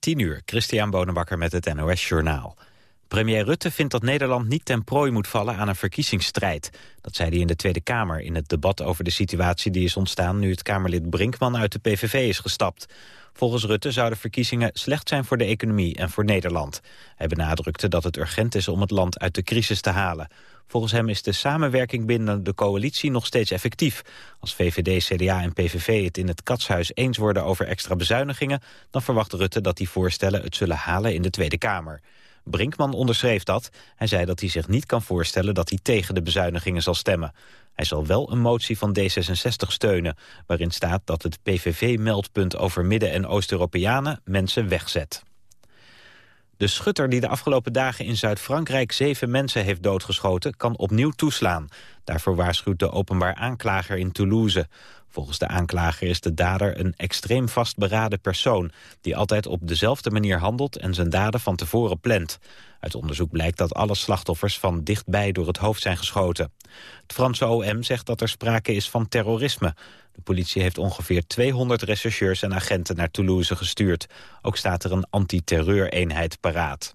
10 uur, Christian Bonenbakker met het NOS Journaal. Premier Rutte vindt dat Nederland niet ten prooi moet vallen aan een verkiezingsstrijd. Dat zei hij in de Tweede Kamer in het debat over de situatie die is ontstaan... nu het Kamerlid Brinkman uit de PVV is gestapt. Volgens Rutte zouden verkiezingen slecht zijn voor de economie en voor Nederland. Hij benadrukte dat het urgent is om het land uit de crisis te halen. Volgens hem is de samenwerking binnen de coalitie nog steeds effectief. Als VVD, CDA en PVV het in het katshuis eens worden over extra bezuinigingen... dan verwacht Rutte dat die voorstellen het zullen halen in de Tweede Kamer. Brinkman onderschreef dat. Hij zei dat hij zich niet kan voorstellen dat hij tegen de bezuinigingen zal stemmen. Hij zal wel een motie van D66 steunen... waarin staat dat het PVV-meldpunt over Midden- en Oost-Europeanen mensen wegzet. De schutter die de afgelopen dagen in Zuid-Frankrijk zeven mensen heeft doodgeschoten, kan opnieuw toeslaan. Daarvoor waarschuwt de openbaar aanklager in Toulouse. Volgens de aanklager is de dader een extreem vastberaden persoon... die altijd op dezelfde manier handelt en zijn daden van tevoren plant. Uit onderzoek blijkt dat alle slachtoffers van dichtbij door het hoofd zijn geschoten. Het Franse OM zegt dat er sprake is van terrorisme. De politie heeft ongeveer 200 rechercheurs en agenten naar Toulouse gestuurd. Ook staat er een antiterreureenheid paraat.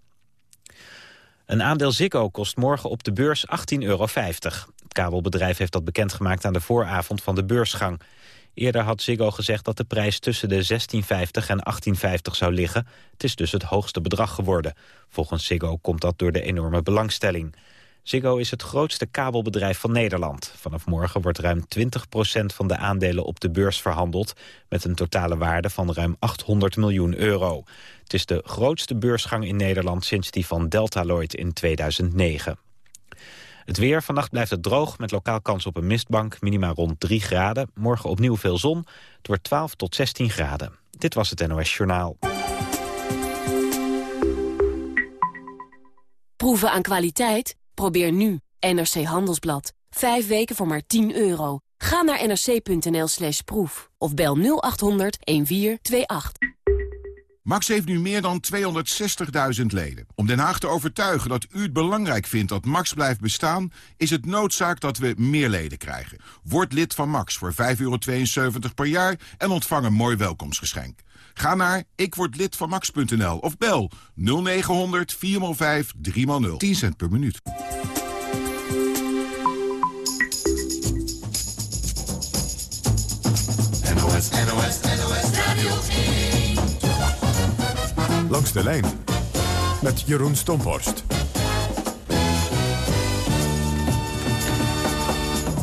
Een aandeel Ziggo kost morgen op de beurs 18,50 euro. Het kabelbedrijf heeft dat bekendgemaakt aan de vooravond van de beursgang. Eerder had Ziggo gezegd dat de prijs tussen de 16,50 en 18,50 zou liggen. Het is dus het hoogste bedrag geworden. Volgens Ziggo komt dat door de enorme belangstelling. Ziggo is het grootste kabelbedrijf van Nederland. Vanaf morgen wordt ruim 20% van de aandelen op de beurs verhandeld... met een totale waarde van ruim 800 miljoen euro. Het is de grootste beursgang in Nederland sinds die van Deltaloid in 2009. Het weer, vannacht blijft het droog met lokaal kans op een mistbank, minima rond 3 graden. Morgen opnieuw veel zon, het wordt 12 tot 16 graden. Dit was het NOS Journaal. Proeven aan kwaliteit? Probeer nu NRC Handelsblad. Vijf weken voor maar 10 euro. Ga naar nrc.nl slash proef of bel 0800 1428. Max heeft nu meer dan 260.000 leden. Om Den Haag te overtuigen dat u het belangrijk vindt dat Max blijft bestaan... is het noodzaak dat we meer leden krijgen. Word lid van Max voor 5,72 per jaar en ontvang een mooi welkomstgeschenk. Ga naar ikwordlidvanmax.nl of bel 0900 4x5 3x0. 10 cent per minuut. NOS, NOS, NOS Radio 1. Langs de lijn met Jeroen Stomphorst.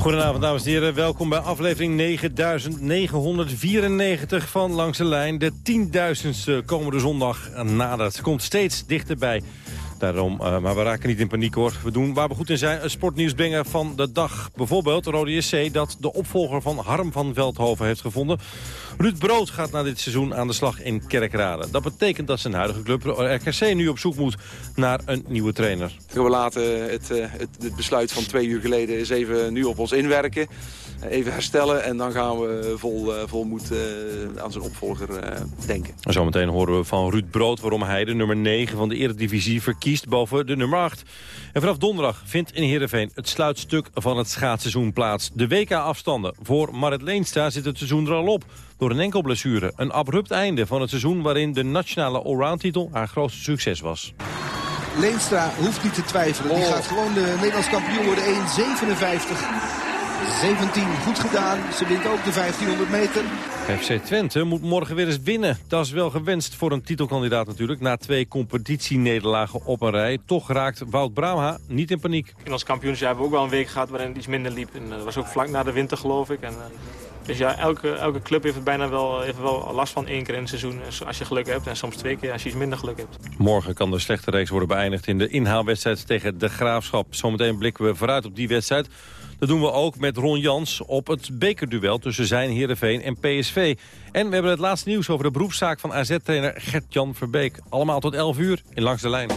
Goedenavond, dames en heren. Welkom bij aflevering 9994 van Langs de Lijn. De tienduizendste komende zondag nadert. Komt steeds dichterbij. Daarom, uh, maar we raken niet in paniek hoor. We doen waar we goed in zijn, een sportnieuws brengen van de dag. Bijvoorbeeld Rode JC dat de opvolger van Harm van Veldhoven heeft gevonden. Ruud Brood gaat na dit seizoen aan de slag in Kerkrade. Dat betekent dat zijn huidige club RKC nu op zoek moet naar een nieuwe trainer. We laten het, eh, het, het besluit van twee uur geleden eens even nu op ons inwerken. Even herstellen en dan gaan we vol, eh, vol moed aan zijn opvolger denken. Zometeen horen we van Ruud Brood waarom hij de nummer 9 van de Eredivisie verkiest boven de nummer 8. En vanaf donderdag vindt in Heerenveen het sluitstuk van het schaatsseizoen plaats. De WK-afstanden. Voor Marit Leenstra zit het seizoen er al op. Door een enkel blessure. Een abrupt einde van het seizoen waarin de nationale allround-titel haar grootste succes was. Leenstra hoeft niet te twijfelen. Die oh. gaat gewoon de Nederlands kampioen worden 1,57. 17 goed gedaan. Ze wint ook de 1500 meter. FC Twente moet morgen weer eens winnen. Dat is wel gewenst voor een titelkandidaat natuurlijk. Na twee competitienederlagen op een rij. Toch raakt Wout Brama niet in paniek. In ons kampioenschap hebben we ook wel een week gehad waarin het iets minder liep. En dat was ook vlak na de winter geloof ik. En, uh, dus ja, elke, elke club heeft het bijna wel, even wel last van één keer in het seizoen. Als je geluk hebt en soms twee keer als je iets minder geluk hebt. Morgen kan de slechte reeks worden beëindigd in de inhaalwedstrijd tegen de Graafschap. Zometeen blikken we vooruit op die wedstrijd. Dat doen we ook met Ron Jans op het bekerduel tussen zijn Heerenveen en PSV. En we hebben het laatste nieuws over de beroepszaak van AZ-trainer Gert-Jan Verbeek. Allemaal tot 11 uur in Langs de Lijn.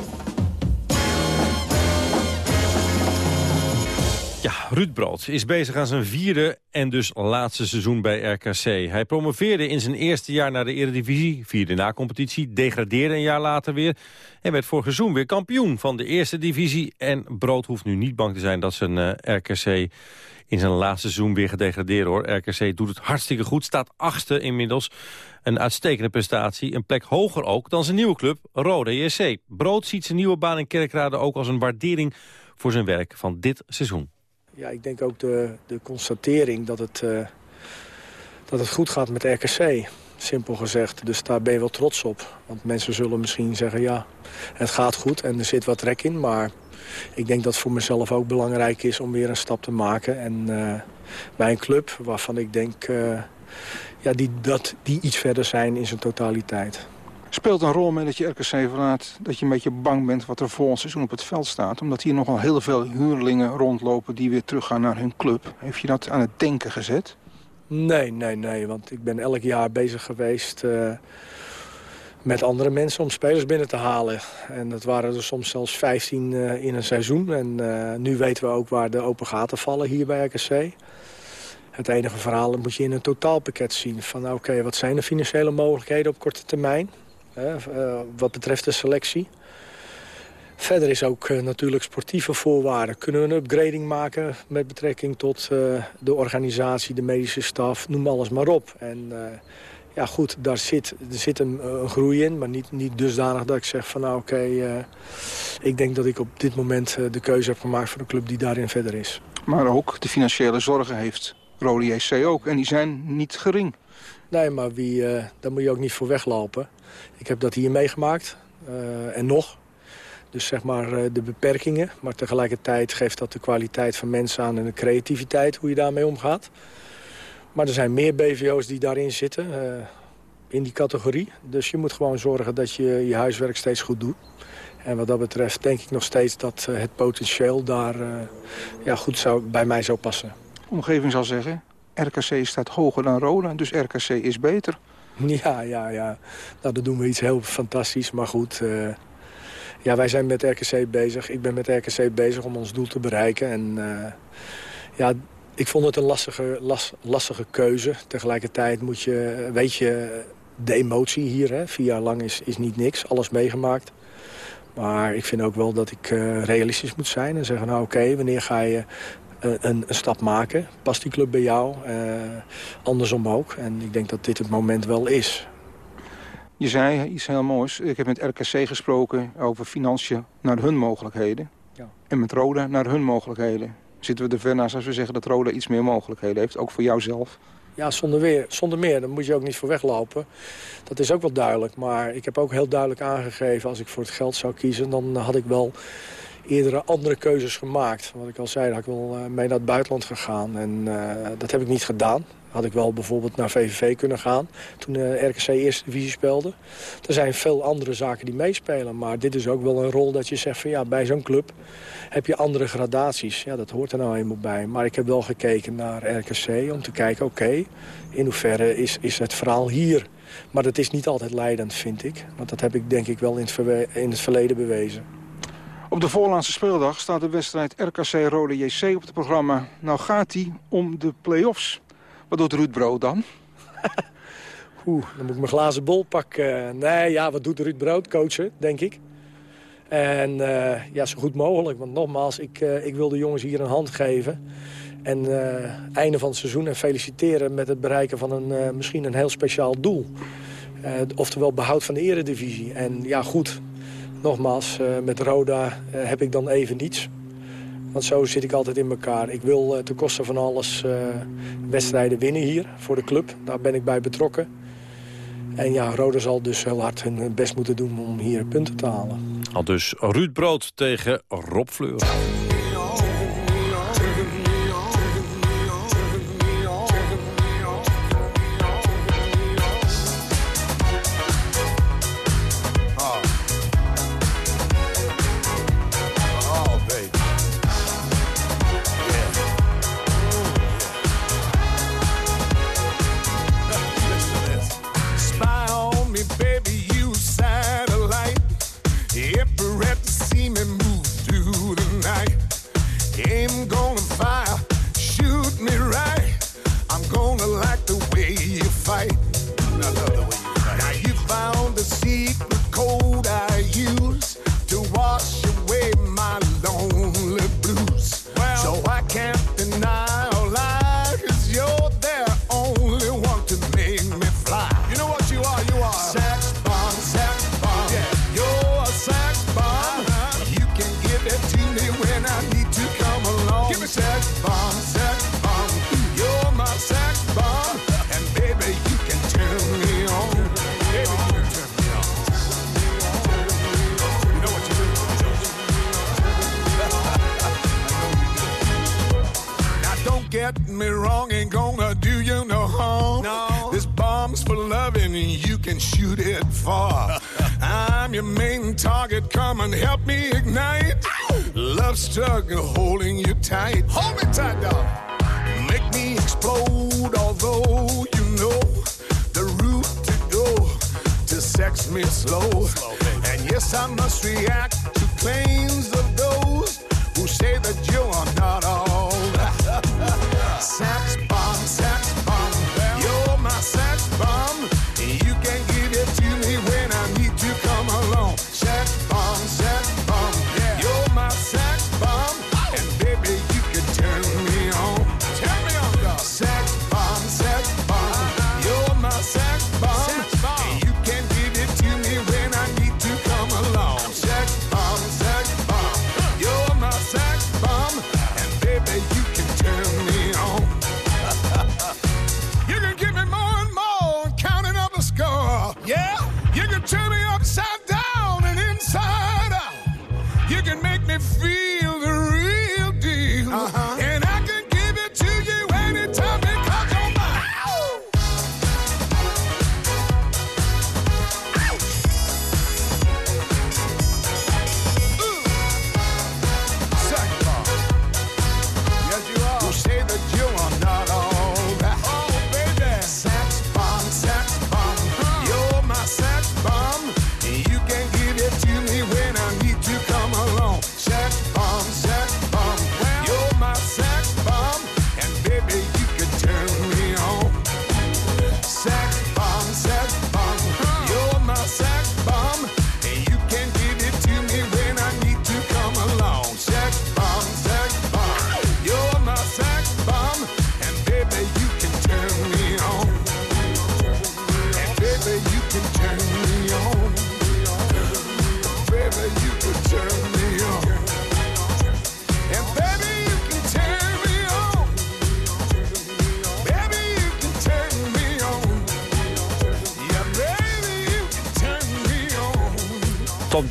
Ja, Ruud Brood is bezig aan zijn vierde en dus laatste seizoen bij RKC. Hij promoveerde in zijn eerste jaar naar de Eredivisie, vierde na-competitie, degradeerde een jaar later weer en werd vorig seizoen weer kampioen van de eerste divisie. En Brood hoeft nu niet bang te zijn dat zijn uh, RKC in zijn laatste seizoen weer gedegradeerd hoor. RKC doet het hartstikke goed, staat achtste inmiddels. Een uitstekende prestatie, een plek hoger ook dan zijn nieuwe club, Rode JC. Brood ziet zijn nieuwe baan in Kerkrade ook als een waardering voor zijn werk van dit seizoen. Ja, ik denk ook de, de constatering dat het, uh, dat het goed gaat met RKC. Simpel gezegd. Dus daar ben je wel trots op. Want mensen zullen misschien zeggen, ja, het gaat goed en er zit wat rek in. Maar ik denk dat het voor mezelf ook belangrijk is om weer een stap te maken. En uh, bij een club waarvan ik denk uh, ja, die, dat die iets verder zijn in zijn totaliteit. Speelt een rol mee dat je RKC verlaat, dat je een beetje bang bent wat er volgend seizoen op het veld staat? Omdat hier nogal heel veel huurlingen rondlopen die weer teruggaan naar hun club. Heeft je dat aan het denken gezet? Nee, nee, nee. Want ik ben elk jaar bezig geweest uh, met andere mensen om spelers binnen te halen. En dat waren er soms zelfs 15 uh, in een seizoen. En uh, nu weten we ook waar de open gaten vallen hier bij RKC. Het enige verhaal moet je in een totaalpakket zien. Van oké, wat zijn de financiële mogelijkheden op korte termijn? Uh, wat betreft de selectie. Verder is ook uh, natuurlijk sportieve voorwaarden. Kunnen we een upgrading maken met betrekking tot uh, de organisatie, de medische staf, noem alles maar op. En ja goed, daar zit, er zit een, een, groei in, maar niet, niet dusdanig dat ik zeg van nou oké, ik denk dat ik op dit moment de keuze heb gemaakt voor de club die daarin verder is. Maar ook de financiële zorgen heeft Rode JC ook en die zijn niet gering. Nee, maar wie, uh, daar moet je ook niet voor weglopen. Ik heb dat hier meegemaakt. Uh, en nog. Dus zeg maar uh, de beperkingen. Maar tegelijkertijd geeft dat de kwaliteit van mensen aan... en de creativiteit, hoe je daarmee omgaat. Maar er zijn meer BVO's die daarin zitten. in die categorie. Dus je moet gewoon zorgen dat je je huiswerk steeds goed doet. En wat dat betreft denk ik nog steeds dat het potentieel daar ja, goed zou, bij mij zou passen. Omgeving zal zeggen, RKC staat hoger dan Roda, dus RKC is beter. Ja, ja, ja. Nou, dan doen we iets heel fantastisch, maar goed. Uh, ja, wij zijn met RKC bezig. Ik ben met RKC bezig om ons doel te bereiken. En uh, ja, ik vond het een lastige, las, lastige keuze. Tegelijkertijd moet je, weet je, de emotie hier, hè, vier jaar lang is, is niet niks. Alles meegemaakt. Maar ik vind ook wel dat ik uh, realistisch moet zijn en zeggen, nou oké, wanneer ga je een, een, stap maken. Past die club bij jou? Uh, andersom ook. En ik denk dat dit het moment wel is. Je zei iets heel moois. Ik heb met RKC gesproken over financiën naar hun mogelijkheden. Ja. En met Roda naar hun mogelijkheden. Zitten we er ver naast als we zeggen dat Roda iets meer mogelijkheden heeft? Ook voor jouzelf? Ja, zonder, weer, zonder meer. Daar moet je ook niet voor weglopen. Dat is ook wel duidelijk. Maar ik heb ook heel duidelijk aangegeven... als ik voor het geld zou kiezen, dan had ik wel eerdere andere keuzes gemaakt. Wat ik al zei, had ik wel uh, mee naar het buitenland gegaan. En uh, dat heb ik niet gedaan. Had ik wel bijvoorbeeld naar VVV kunnen gaan toen uh, RKC Eerste Divisie speelde. Er zijn veel andere zaken die meespelen. Maar dit is ook wel een rol dat je zegt van ja, bij zo'n club heb je andere gradaties. Ja, dat hoort er nou eenmaal bij. Maar ik heb wel gekeken naar RKC om te kijken, oké, in hoeverre is, is het verhaal hier... Maar dat is niet altijd leidend, vind ik. Want dat heb ik denk ik wel in het, in het verleden bewezen. Op de voorlaatste speeldag staat de wedstrijd RKC Rode JC op het programma. Nou gaat hij om de play-offs. Wat doet Ruud Brood dan? Oeh, dan moet ik mijn glazen bol pakken. Nee, ja, wat doet Ruud Brood? Coachen, denk ik. En uh, ja, zo goed mogelijk. Want nogmaals, ik, uh, ik wil de jongens hier een hand geven. En einde van het seizoen en feliciteren met het bereiken van een, misschien een heel speciaal doel. oftewel behoud van de eredivisie. En ja, goed, nogmaals, uh, met Roda uh, heb ik dan even niets. Want zo zit ik altijd in elkaar. Ik wil uh, ten koste van alles wedstrijden winnen hier voor de club. Daar ben ik bij betrokken. En ja, Roda zal dus heel hard hun best moeten doen om hier punten te halen. Al dus Ruud Brood tegen Rob Fleur.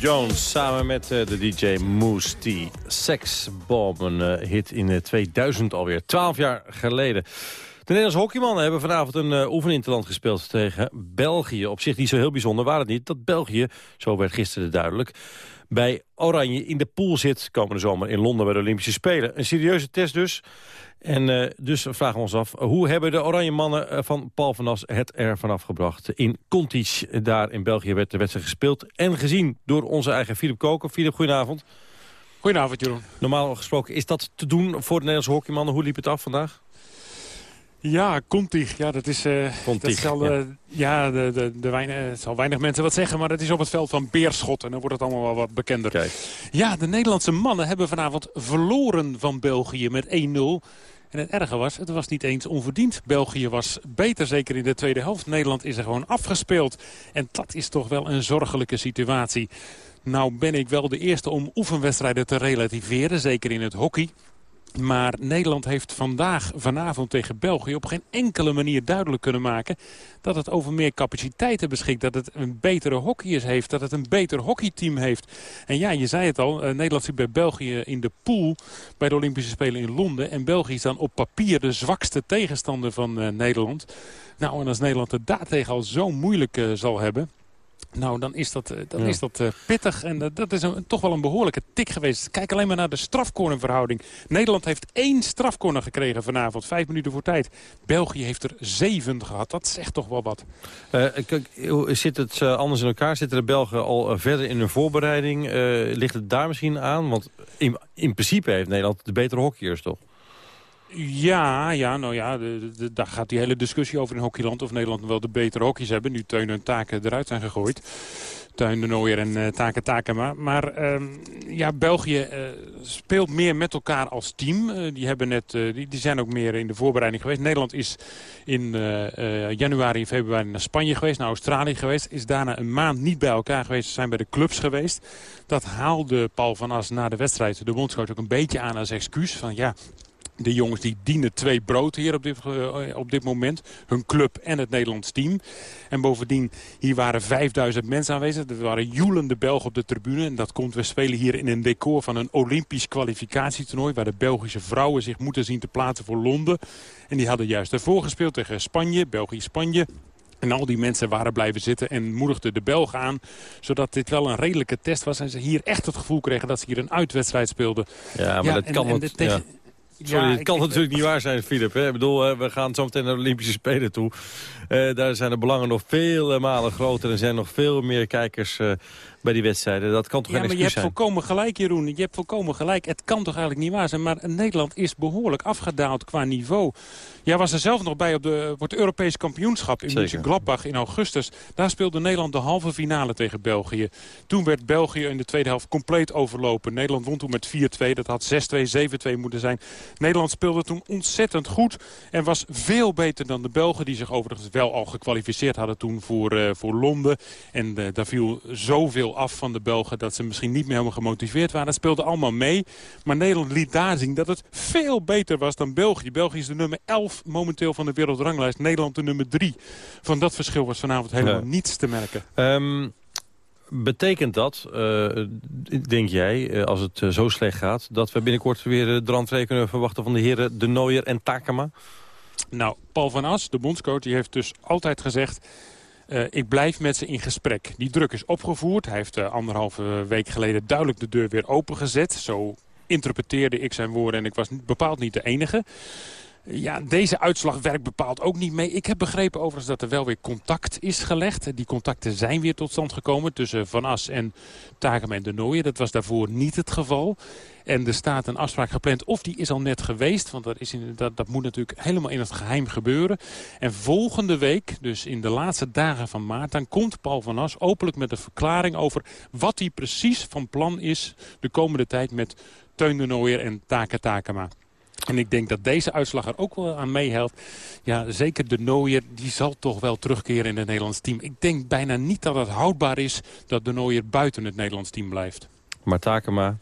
Jones samen met eh, de DJ Moose T. Sex Bomb, een eh, hit in eh, 2000 alweer. 12 jaar geleden. De Nederlandse hockeymannen hebben vanavond een uh, oefeninterland gespeeld tegen België. Op zich niet zo heel bijzonder, waar het niet dat België, zo werd gisteren duidelijk, bij Oranje in de pool zit komende zomer in Londen bij de Olympische Spelen. Een serieuze test dus. En uh, dus vragen we ons af, hoe hebben de oranje mannen uh, van Paul van As het er vanaf gebracht? In Contisch, daar in België werd de wedstrijd gespeeld en gezien door onze eigen Filip Koker. Filip, goedenavond. Goedenavond, Jeroen. Normaal gesproken, is dat te doen voor de Nederlandse hockeymannen? Hoe liep het af vandaag? Ja, Contig. Ja, dat is... Uh, Contig, dat zal, uh, ja, de, de, de weinig, het zal weinig mensen wat zeggen, maar dat is op het veld van Beerschot. En dan wordt het allemaal wel wat bekender. Kijk. Ja, de Nederlandse mannen hebben vanavond verloren van België met 1-0. En het erge was, het was niet eens onverdiend. België was beter, zeker in de tweede helft. Nederland is er gewoon afgespeeld. En dat is toch wel een zorgelijke situatie. Nou ben ik wel de eerste om oefenwedstrijden te relativeren, zeker in het hockey. Maar Nederland heeft vandaag, vanavond tegen België... op geen enkele manier duidelijk kunnen maken... dat het over meer capaciteiten beschikt. Dat het een betere hockeyers heeft. Dat het een beter hockeyteam heeft. En ja, je zei het al. Uh, Nederland zit bij België in de pool... bij de Olympische Spelen in Londen. En België is dan op papier de zwakste tegenstander van uh, Nederland. Nou, en als Nederland het daartegen al zo moeilijk uh, zal hebben... Nou, dan is dat, dan ja. is dat uh, pittig. En uh, dat is een, toch wel een behoorlijke tik geweest. Kijk alleen maar naar de strafcornerverhouding. Nederland heeft één strafcorner gekregen vanavond. Vijf minuten voor tijd. België heeft er zeven gehad. Dat zegt toch wel wat. Uh, kijk, zit het anders in elkaar? Zitten de Belgen al verder in hun voorbereiding? ligt het daar misschien aan? Want in, in principe heeft Nederland de betere hockeyers, toch? Ja, ja, nou ja, daar gaat die hele discussie over in hockeyland... of Nederland wel de betere hockeys hebben. Nu Teun en Taken eruit zijn gegooid. Tuin de Nooier en uh, Taken Takema. Maar uh, ja, België uh, speelt meer met elkaar als team. die, hebben net, die zijn ook meer in de voorbereiding geweest. Nederland is in januari en februari naar Spanje geweest, naar Australië geweest. Is daarna een maand niet bij elkaar geweest. Ze zijn bij de clubs geweest. Dat haalde Paul van As na de wedstrijd de bondscoach ook een beetje aan als excuus. Van ja, de jongens die dienen twee brood hier op dit, uh, op dit moment. Hun club en het Nederlands team. En bovendien, hier waren 5000 mensen aanwezig. Er waren joelende Belgen op de tribune. En dat komt, we spelen hier in een decor van een Olympisch kwalificatietoernooi... waar de Belgische vrouwen zich moeten zien te plaatsen voor Londen. En die hadden juist ervoor gespeeld tegen Spanje, België-Spanje. En al die mensen waren blijven zitten en moedigden de Belgen aan. Zodat dit wel een redelijke test was. En ze hier echt het gevoel kregen dat ze hier een uitwedstrijd speelden. Ja, maar dat en- kan en tegen- ja. Sorry, Ja, het kan ik- natuurlijk niet waar zijn, Filip. hè. Ik bedoel, eh, we gaan zo meteen naar de Olympische Spelen toe. Eh, daar zijn de belangen nog vele malen groter. Er zijn nog veel meer kijkers eh, bij die wedstrijden. Dat kan toch Ja, geen maar je excuus hebt zijn? volkomen gelijk, Jeroen. Je hebt volkomen gelijk. Het kan toch eigenlijk niet waar zijn. Maar Nederland is behoorlijk afgedaald qua niveau. Jij was er zelf nog bij op, de, op het Europees kampioenschap in. München-Gladbach in augustus. Daar speelde Nederland de halve finale tegen België. Toen werd België in de tweede helft compleet overlopen. Nederland won toen met 4-2. Dat had 6-2, 7-2 moeten zijn. Nederland speelde toen ontzettend goed. En was veel beter dan de Belgen. Die zich overigens wel al gekwalificeerd hadden toen voor, eh, voor Londen. En eh, daar viel zoveel af van de Belgen dat ze misschien niet meer helemaal gemotiveerd waren. Dat speelde allemaal mee. Maar Nederland liet daar zien dat het veel beter was dan België. België is de nummer 11 momenteel van de wereldranglijst. Nederland de nummer 3. Van dat verschil was vanavond helemaal Ja. niets te merken. Ehm, betekent dat, eh, denk jij, als het zo slecht gaat... dat we binnenkort weer de kunnen verwachten van de heren De Nooier en Takema? Nou, Paul van As, de bondscoach, die heeft dus altijd gezegd... eh, ik blijf met ze in gesprek. Die druk is opgevoerd. Hij heeft eh, anderhalve week geleden duidelijk de deur weer opengezet. Zo interpreteerde ik zijn woorden en ik was bepaald niet de enige. Ja, deze uitslag werkt bepaald ook niet mee. Ik heb begrepen overigens dat er wel weer contact is gelegd. Die contacten zijn weer tot stand gekomen tussen Van As en Takem en de Nooijen. Dat was daarvoor niet het geval. En er staat een afspraak gepland, of die is al net geweest. Want dat, is in, dat, dat moet natuurlijk helemaal in het geheim gebeuren. En volgende week, dus in de laatste dagen van maart... dan komt Paul van As openlijk met een verklaring over... wat hij precies van plan is de komende tijd met Teun de en Take Takema. En ik denk dat deze uitslag er ook wel aan meehelpt. Ja, zeker de Nooier, die zal toch wel terugkeren in het Nederlands team. Ik denk bijna niet dat het houdbaar is dat de Nooier buiten het Nederlands team blijft. Maar Takema,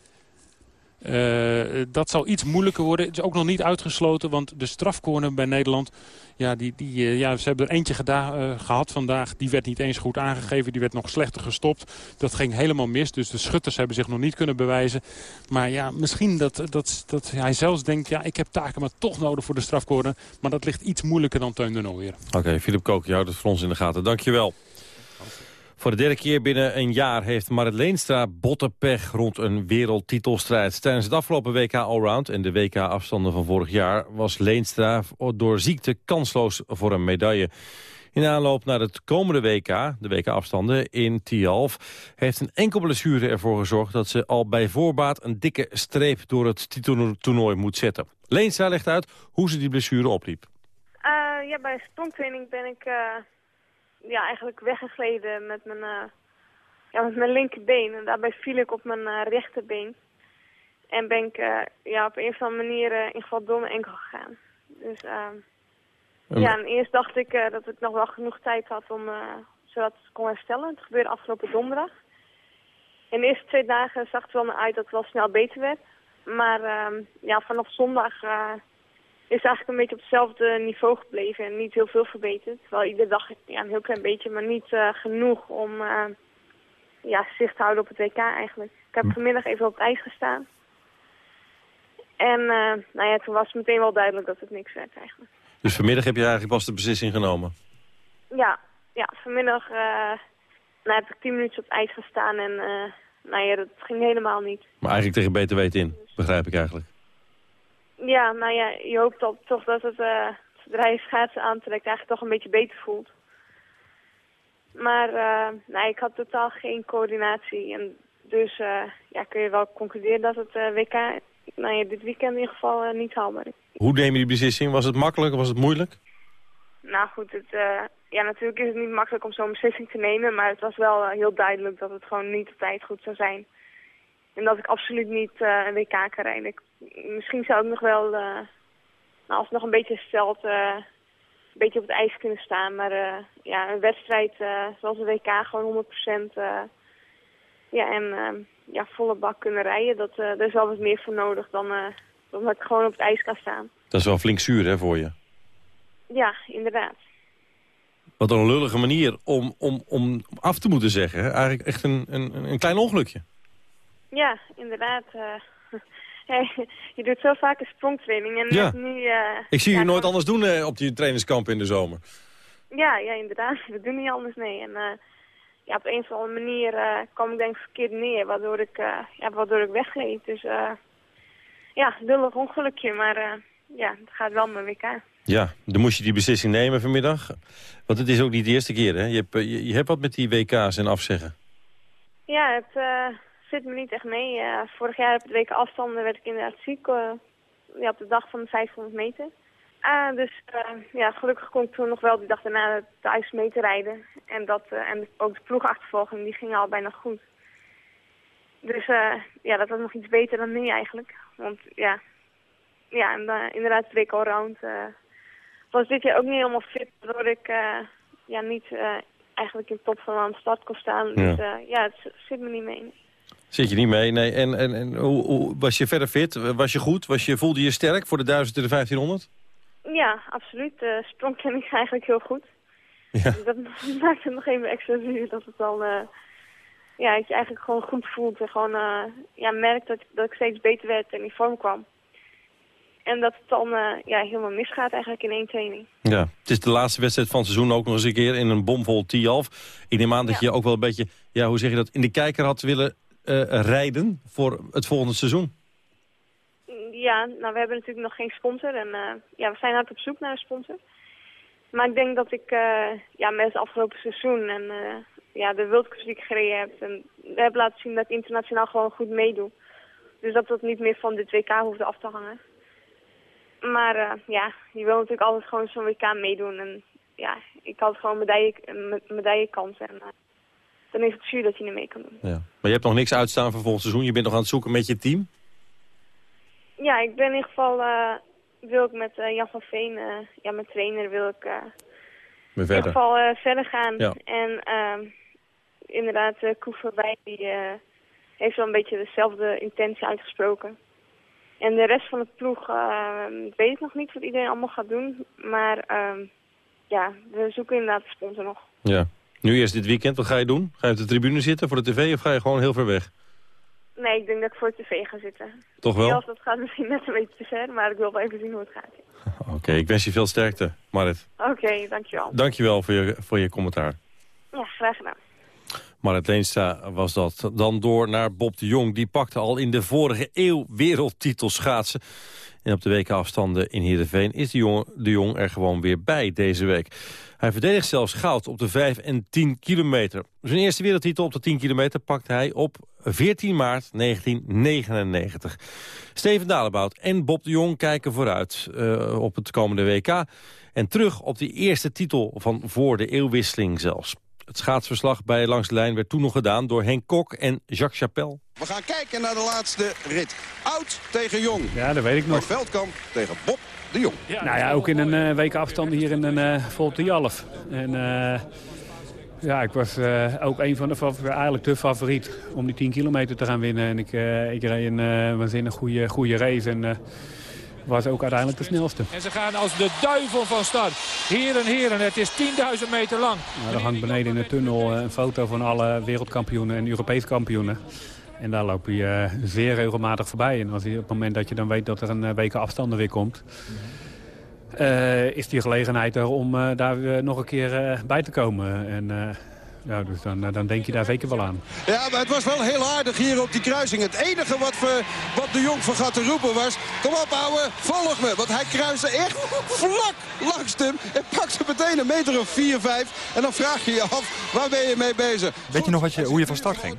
dat zal iets moeilijker worden. Het is ook nog niet uitgesloten, want de strafcorner bij Nederland... Ja, die, die, eh, ja, ze hebben er eentje geda- eh, gehad vandaag. Die werd niet eens goed aangegeven. Die werd nog slechter gestopt. Dat ging helemaal mis. Dus de schutters hebben zich nog niet kunnen bewijzen. Maar ja, misschien dat, dat, dat hij zelfs denkt... ja, ik heb taken maar toch nodig voor de strafcorner. Maar dat ligt iets moeilijker dan Teun de Nooijer. Oké, Filip Kook, je houdt het voor ons in de gaten. Dankjewel. Voor de derde keer binnen een jaar heeft Marit Leenstra bottenpech rond een wereldtitelstrijd. Tijdens het afgelopen WK Allround en de WK-afstanden van vorig jaar... was Leenstra door ziekte kansloos voor een medaille. In aanloop naar het komende WK, de WK-afstanden in Tialf... heeft een enkel blessure ervoor gezorgd dat ze al bij voorbaat... een dikke streep door het titeltoernooi moet zetten. Leenstra legt uit hoe ze die blessure opliep. Eh, ja, bij sprongtraining ben ik eh, ja, eigenlijk weggegleden met mijn, eh, ja, met mijn linkerbeen. En daarbij viel ik op mijn eh, rechterbeen. En ben ik eh, ja, op een of andere manier in ieder geval door mijn enkel gegaan. Dus ehm, ja, en eerst dacht ik dat ik nog wel genoeg tijd had om zodat ik kon herstellen. Het gebeurde afgelopen donderdag. In de eerste twee dagen zag het wel naar uit dat het wel snel beter werd. Maar ehm, ja, vanaf zondag is eigenlijk een beetje op hetzelfde niveau gebleven en niet heel veel verbeterd. Wel iedere dag ja, een heel klein beetje, maar niet eh, genoeg om eh, ja, zicht te houden op het WK eigenlijk. Ik heb vanmiddag even op het ijs gestaan. En eh, nou ja, toen was het meteen wel duidelijk dat het niks werd eigenlijk. Dus vanmiddag heb je eigenlijk pas de beslissing genomen. Ja, ja vanmiddag nou, heb ik tien minuten op het ijs gestaan en nou ja, dat ging helemaal niet. Maar eigenlijk tegen beter weten in, begrijp ik eigenlijk. Ja, nou ja, je hoopt toch dat het, eh zodra je schaatsen aantrekt, eigenlijk toch een beetje beter voelt. Maar nee, ik had totaal geen coördinatie. En dus eh, ja, kun je wel concluderen dat het eh, WK nou ja, dit weekend in ieder geval niet haalbaar is. Hoe neem je die beslissing? Was het makkelijk of was het moeilijk? Nou goed, het, ja, natuurlijk is het niet makkelijk om zo'n beslissing te nemen. Maar het was wel heel duidelijk dat het gewoon niet op tijd goed zou zijn. En dat ik absoluut niet eh, een WK kan rijden. Ik, misschien zou ik nog wel, eh, nou, als het nog een beetje stelt, eh, een beetje op het ijs kunnen staan. Maar eh, ja, een wedstrijd eh, zoals een WK gewoon 100% eh, ja, en eh, ja, volle bak kunnen rijden. Dat, eh daar is wel wat meer voor nodig dan, eh, dan dat ik gewoon op het ijs kan staan. Dat is wel flink zuur hè, voor je. Ja, inderdaad. Wat een lullige manier om, om, om af te moeten zeggen. Hè? Eigenlijk echt een, een, een klein ongelukje. Ja, inderdaad. eh. Hey, je doet zo vaak een sprongtraining en Ja. nu... eh, Ik zie ja, je nooit anders doen eh, op die trainingskamp in de zomer. Ja, ja, inderdaad. We doen niet anders, nee. En ja, op een of andere manier kwam ik denk ik verkeerd neer, waardoor ik, ja, waardoor ik wegreed. Dus ja, lullig ongelukje, maar ja, het gaat wel mijn WK. Ja, dan moest je die beslissing nemen vanmiddag. Want het is ook niet de eerste keer, hè? Je hebt, je, je hebt wat met die WK's en afzeggen. Ja, het zit me niet echt mee. Vorig jaar op het weken afstanden werd ik inderdaad ziek. eh, ja, op de dag van de 500 meter. Ah, dus eh, ja, gelukkig kon ik toen nog wel die dag daarna de 1000 meter rijden. En, dat, eh, en ook de ploegachtervolging, die ging al bijna goed. Dus eh, ja, dat was nog iets beter dan nu eigenlijk. Want ja, ja en inderdaad het week allround eh was dit jaar ook niet helemaal fit. Waardoor ik ja, niet eigenlijk in top van aan de start kon staan. Ja. Dus eh, ja, het zit me niet mee. Zit je niet mee? Nee. En, en, en hoe, hoe- was je verder fit? Was je goed? Was je, voelde je sterk voor de 1000 en de 1500? Ja, absoluut. Uh, sprong ken ik eigenlijk heel goed. Ja. Dus dat maakt het nog even extra zuur dat het dan... eh, ja, dat je eigenlijk gewoon goed voelt en gewoon eh, ja, merkt dat, dat ik steeds beter werd en in vorm kwam. En dat het dan ja, helemaal misgaat eigenlijk in één training. Ja. Het is de laatste wedstrijd van het seizoen ook nog eens een keer in een bomvol T-half. Ik neem aan dat je ook wel een beetje, ja, hoe zeg je dat, in de kijker had willen rijden voor het volgende seizoen. Ja, nou we hebben natuurlijk nog geen sponsor en eh, ja, we zijn hard op zoek naar een sponsor. Maar ik denk dat ik eh, ja, met het afgelopen seizoen en eh, ja, de World Cup die ik gereden heb, en heb laten zien dat ik internationaal gewoon goed meedoe. Dus dat dat niet meer van dit WK hoeft af te hangen. Maar eh, ja, je wil natuurlijk altijd gewoon zo'n WK meedoen. En ja, ik had gewoon medaille, me- medaillekans. En dan is het zuur dat je niet mee kan doen. Ja. Maar je hebt nog niks uitstaan voor volgend seizoen. Je bent nog aan het zoeken met je team. Ja, ik ben in ieder geval, uh, wil ik met uh, Jan van Veen, uh, ja, mijn trainer, wil ik in ieder geval verder gaan. Ja. En uh, inderdaad, uh, Koef voorbij, die heeft wel een beetje dezelfde intentie uitgesproken. En de rest van de ploeg uh, weet ik nog niet wat iedereen allemaal gaat doen. Maar uh, ja, we zoeken inderdaad de sponsor nog. Ja. Nu eerst dit weekend, wat ga je doen? Ga je op de tribune zitten voor de tv of ga je gewoon heel ver weg? Nee, ik denk dat ik voor de tv ga zitten. Toch wel? Zelfs dat gaat misschien net een beetje te ver, maar ik wil wel even zien hoe het gaat. Oké, okay, ik wens je veel sterkte, Marit. Oké, okay, dankjewel. Dankjewel voor je, voor je commentaar. Ja, graag gedaan. Marit Leenstra was dat. Dan door naar Bob de Jong. Die pakte al in de vorige eeuw wereldtitel schaatsen. En op de wekenafstanden in Heerenveen is de Jong, de Jong er gewoon weer bij deze week. Hij verdedigt zelfs goud op de 5 en 10 kilometer. Zijn eerste wereldtitel op de 10 kilometer pakte hij op 14 maart 1999. Steven Dalebout en Bob de Jong kijken vooruit uh, op het komende WK. En terug op die eerste titel van voor de eeuwwisseling zelfs. Het schaatsverslag bij Langs de Lijn werd toen nog gedaan door Henk Kok en Jacques Chapelle. We gaan kijken naar de laatste rit. Oud tegen Jong. Ja, dat weet ik nog. Veldkamp tegen Bob de Jong. Ja, nou ja, ook in een uh, week afstand hier in een uh, Volte Jalf. En uh, ja, ik was uh, ook een van de eigenlijk de favoriet om die 10 kilometer te gaan winnen. En ik, uh, ik reed een uh, waanzinnig goede, goede race. En, uh, was ook uiteindelijk de snelste. En ze gaan als de duivel van start. Heren, heren, het is 10.000 meter lang. Nou, er hangt beneden in de tunnel een foto van alle wereldkampioenen en Europees kampioenen. En daar loop je uh, zeer regelmatig voorbij. En als je, op het moment dat je dan weet dat er een weken afstand weer komt... Uh, is die gelegenheid er om daar nog een keer bij te komen. En, ja, dus dan, dan denk je daar zeker wel aan. Ja, maar het was wel heel aardig hier op die kruising. Het enige wat, we, wat de Jong van gaat te roepen was... Kom op, ouwe, volg me. Want hij kruiste echt vlak langs hem. En pakte meteen een meter of 4, 5. En dan vraag je je af, waar ben je mee bezig? Weet je nog wat je, hoe je van start ging?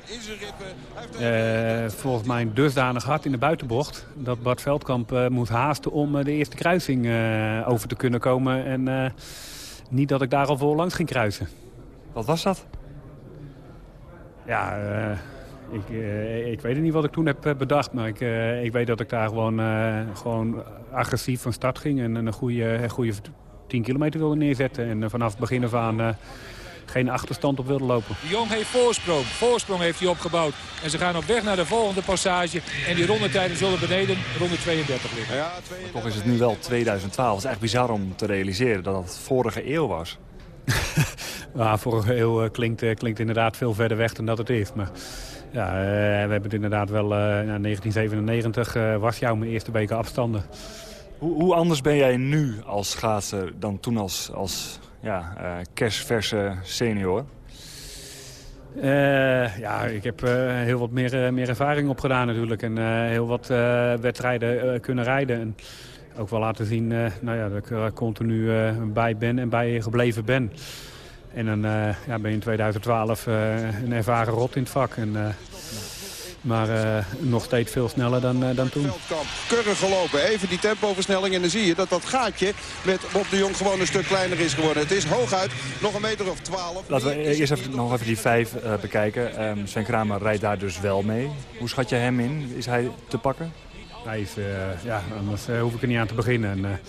Uh, volgens mij dusdanig hard in de buitenbocht... dat Bart Veldkamp uh, moest haasten om uh, de eerste kruising over te kunnen komen. En niet dat ik daar al voor langs ging kruisen. Wat was dat? Ja, uh, ik, uh, ik weet niet wat ik toen heb bedacht. Maar ik, uh, ik weet dat ik daar gewoon, gewoon agressief van start ging. En een goede, goede 10 kilometer wilde neerzetten. En vanaf het begin af aan geen achterstand op wilde lopen. De Jong heeft voorsprong. Voorsprong heeft hij opgebouwd. En ze gaan op weg naar de volgende passage. En die rondetijden zullen beneden ronde 32 liggen. Ja, 32. Toch is het nu wel 2012. Het is echt bizar om te realiseren dat het vorige eeuw was. Ja, vorige eeuw uh, klinkt, uh, klinkt inderdaad veel verder weg dan dat het is. Maar ja, uh, we hebben het inderdaad wel... Nou, 1997 was jouw mijn eerste weken afstanden. Hoe, hoe, anders ben jij nu als schaatser dan toen als, als ja, kerstverse senior. Uh, ja, ik heb uh, heel wat meer, meer ervaring opgedaan natuurlijk. En heel wat wedstrijden kunnen rijden. En ook wel laten zien nou ja, dat ik er continu bij ben en bij gebleven ben. En dan ja, ben je in 2012 een ervaren rot in het vak. En, maar uh, nog steeds veel sneller dan, uh, dan toen. Keurig gelopen. Even die tempoversnelling. En dan zie je dat dat gaatje met Bob de Jong gewoon een stuk kleiner is geworden. Het is hooguit nog een meter of twaalf. Laten we eerst even, nog even die vijf uh, bekijken. Um, Sven Kramer rijdt daar dus wel mee. Hoe schat je hem in? Is hij te pakken? Hij is, ja, anders hoef ik er niet aan te beginnen. En,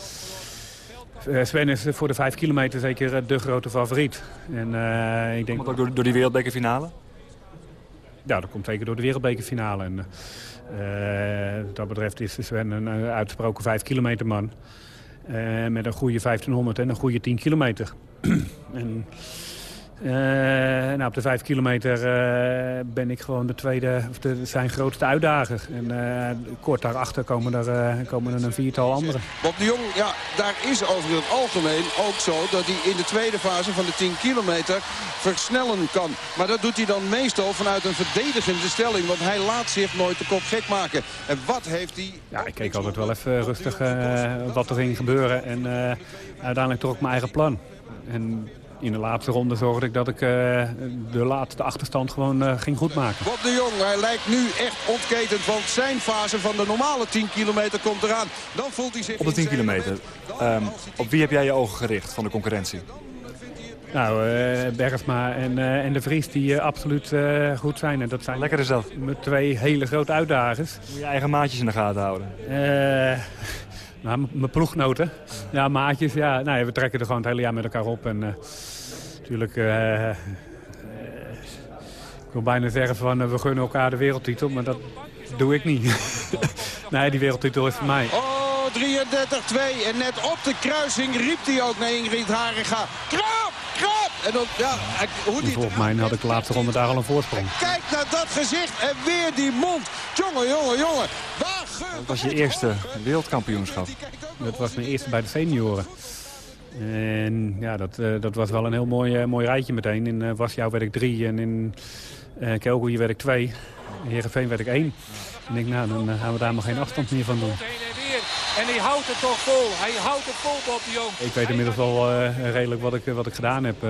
Sven is voor de vijf kilometer zeker de grote favoriet. En, ik denk... Komt ook door, door die wereldbekerfinale? Ja, dat komt zeker door de wereldbekerfinale. En, uh, wat dat betreft is Sven een uitgesproken 5 kilometer man. Uh, met een goede 1500 en een goede 10 kilometer. en, uh, nou, op de 5 kilometer uh, ben ik gewoon de tweede, of de, zijn grootste uitdager. En uh, kort daarachter komen er, komen er een viertal anderen. Bob de Jong, ja, daar is over het algemeen ook zo dat hij in de tweede fase van de 10 kilometer versnellen kan. Maar dat doet hij dan meestal vanuit een verdedigende stelling. Want hij laat zich nooit de kop gek maken. En wat heeft hij... Ja, ik keek altijd wel even rustig wat er ging gebeuren. En uiteindelijk trok ik mijn eigen plan. En in de laatste ronde zorgde ik dat ik uh, de laatste achterstand gewoon uh, ging goedmaken. Bob de Jong, hij lijkt nu echt ontketend, want zijn fase van de normale 10 kilometer komt eraan. Dan voelt hij zich... Op de 10 kilometer, um, op wie heb jij je ogen gericht van de concurrentie? Nou, uh, Bergsma en, en de Vries die absoluut goed zijn. En dat zijn Lekker is dat. Met twee hele grote uitdagers. Moet je eigen maatjes in de gaten houden? Mijn ploegnoten. Ja, maatjes. Ja, we trekken er gewoon het hele jaar met elkaar op. En uh, natuurlijk... Uh, ik wil bijna zeggen van we gunnen elkaar de wereldtitel, maar dat doe ik niet. nee, die wereldtitel is voor mij. Oh, 33-2. En net op de kruising riep hij ook naar Ingrid Haringa. Krap! Krap! En dan, ja, hoe die Volgens mij had ik de laatste ronde daar al een voorsprong. Kijk naar dat gezicht en weer die mond. Jongen, jongen, jongen. Waar dat was je eerste wereldkampioenschap. Dat was mijn eerste bij de senioren. En ja, dat, uh, dat was wel een heel mooi, uh, mooi rijtje meteen. In uh, Wasjouw werd ik drie en in uh, werd ik twee. In Heerenveen werd ik één. En ik denk, nou, dan gaan we daar maar geen afstand meer van doen. En hij houdt het toch vol. Hij houdt het vol, Bob de Jong. Ik weet inmiddels wel redelijk wat ik, wat ik gedaan heb.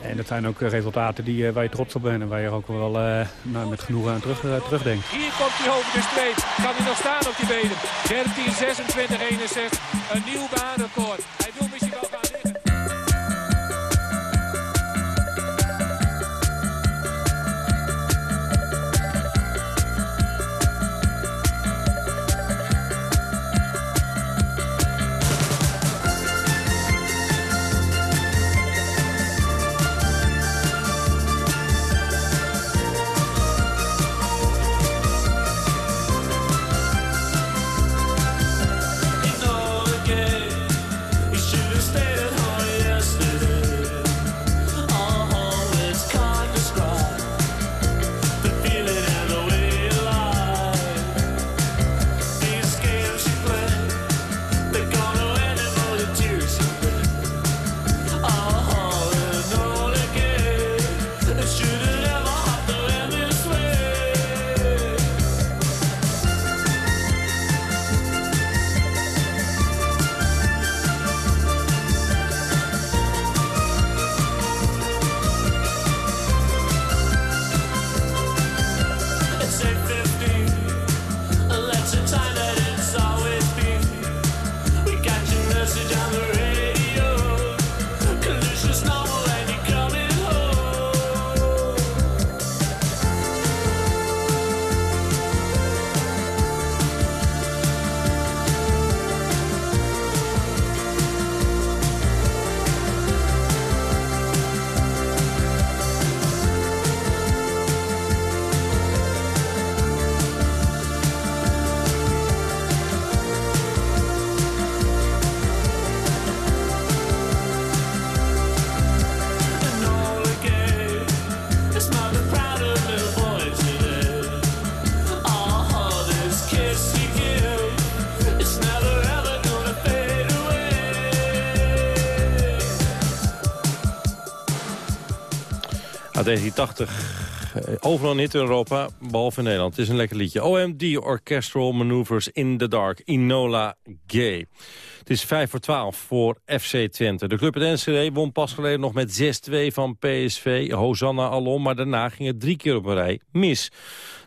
En dat zijn ook resultaten die, uh, waar je trots op bent en waar je ook wel nou, met genoeg aan terug, terugdenkt. Hier komt hij over de streep. Kan hij nog staan op die benen? 13, 26, 61. Een nieuw baanrecord. 1980, eh, overal niet in Europa, behalve in Nederland. Het is een lekker liedje. OMD, Orchestral Maneuvers in the Dark, Inola Gay. Het is 5 voor 12 voor FC Twente. De club uit NCD won pas geleden nog met 6-2 van PSV. Hosanna alom, maar daarna ging het drie keer op een rij mis.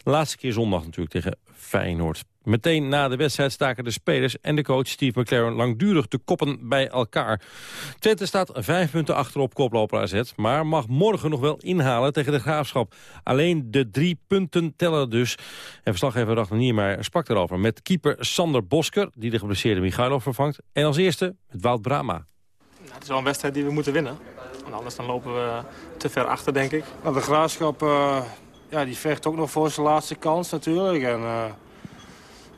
De laatste keer zondag natuurlijk tegen Feyenoord. Meteen na de wedstrijd staken de spelers en de coach Steve McLaren langdurig de koppen bij elkaar. Twente staat vijf punten achter op koploper AZ, maar mag morgen nog wel inhalen tegen de Graafschap. Alleen de drie punten tellen dus. En verslaggever Ragnar Niemeyer sprak erover met keeper Sander Bosker, die de geblesseerde Michailov vervangt. En als eerste met Wout Brama. Nou, het is wel een wedstrijd die we moeten winnen. Want anders dan lopen we te ver achter, denk ik. Nou, de Graafschap uh, ja, die vecht ook nog voor zijn laatste kans natuurlijk. En, uh,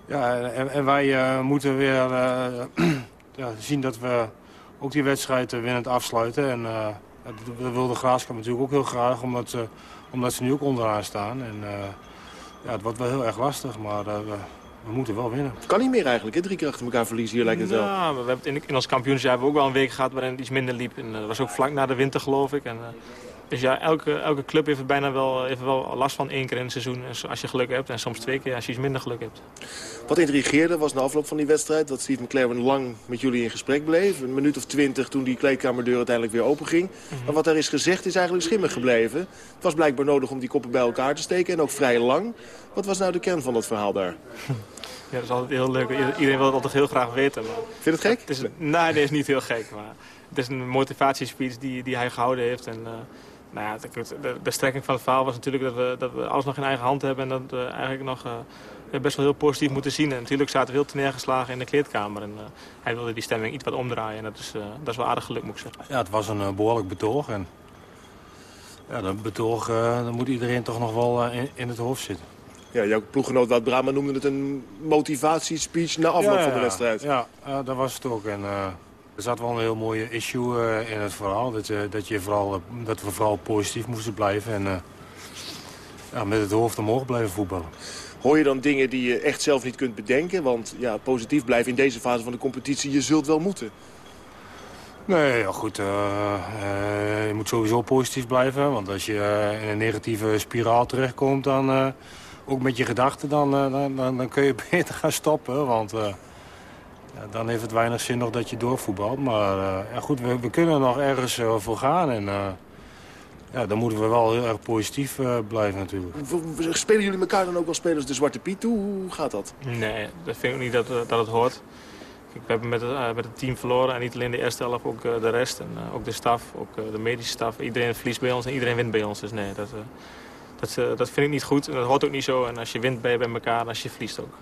ja, en, en wij uh, moeten weer ja, zien dat we ook die wedstrijd winnend afsluiten. En dat wil de Graafschap natuurlijk ook heel graag, omdat, ze, omdat ze nu ook onderaan staan. En ja, het wordt wel heel erg lastig, maar we moeten wel winnen. Kan niet meer eigenlijk, hè? drie keer achter elkaar verliezen hier lijkt het wel. Ja, we hebben in, in ons kampioenschap hebben we ook wel een week gehad waarin het iets minder liep. En, uh, dat was ook vlak na de winter geloof ik. En, uh, dus ja, elke, elke club heeft er bijna wel, even wel last van één keer in het seizoen. Als je geluk hebt en soms twee keer als je iets minder geluk hebt. Wat intrigeerde was na afloop van die wedstrijd dat Steve McLaren lang met jullie in gesprek bleef. Een minuut of twintig toen die kleedkamerdeur uiteindelijk weer open ging. Mm -hmm. Maar wat daar is gezegd is eigenlijk schimmig gebleven. Het was blijkbaar nodig om die koppen bij elkaar te steken en ook vrij lang. Wat was nou de kern van dat verhaal daar? Ja, dat is altijd heel leuk. Iedereen wil het altijd heel graag weten. Maar Vind je het gek? Het is, nee, dat is niet heel gek. Maar het is een motivatiespeech die, die hij gehouden heeft. En, uh, nou ja, de, de strekking van het verhaal was natuurlijk dat we, dat we alles nog in eigen hand hebben. En dat we eigenlijk nog uh, best wel heel positief moeten zien. En natuurlijk zaten we heel neergeslagen in de kleedkamer. En uh, hij wilde die stemming iets wat omdraaien. En dat is, dat is wel aardig geluk, moet ik zeggen. Ja, het was een behoorlijk betoog. En ja, dat betoog, dan moet iedereen toch nog wel in, in het hoofd zitten. Ja, jouw ploeggenoot Wout Brama noemde het een motivatiespeech na afloop ja, van de wedstrijd. Ja, ja, dat was het ook. En, uh, er zat wel een heel mooie issue uh, in het verhaal. Dat, uh, dat, je vooral, dat we vooral positief moesten blijven. En ja, met het hoofd omhoog blijven voetballen. Hoor je dan dingen die je echt zelf niet kunt bedenken? Want ja, positief blijven in deze fase van de competitie, je zult wel moeten. Nee, ja goed. je moet sowieso positief blijven. Want als je in een negatieve spiraal terechtkomt, dan ook met je gedachten, dan, dan, dan, kun je beter gaan stoppen. Want ja, dan heeft het weinig zin nog dat je doorvoetbalt. Maar uh, ja, goed, we, we, kunnen nog ergens uh, voor gaan. En ja, dan moeten we wel heel erg positief blijven natuurlijk. Spelen jullie elkaar dan ook wel spelers de Zwarte Piet toe? Hoe gaat dat? Nee, dat vind ik niet dat, dat het hoort. We hebben met het, met het team verloren. En niet alleen de eerste helft, ook de rest. En ook de staf, ook de medische staf. Iedereen verliest bij ons en iedereen wint bij ons. Dus nee, dat... Dat, uh, dat vind ik niet goed en dat hoort ook niet zo. En als je wint ben je bij elkaar en als je verliest ook.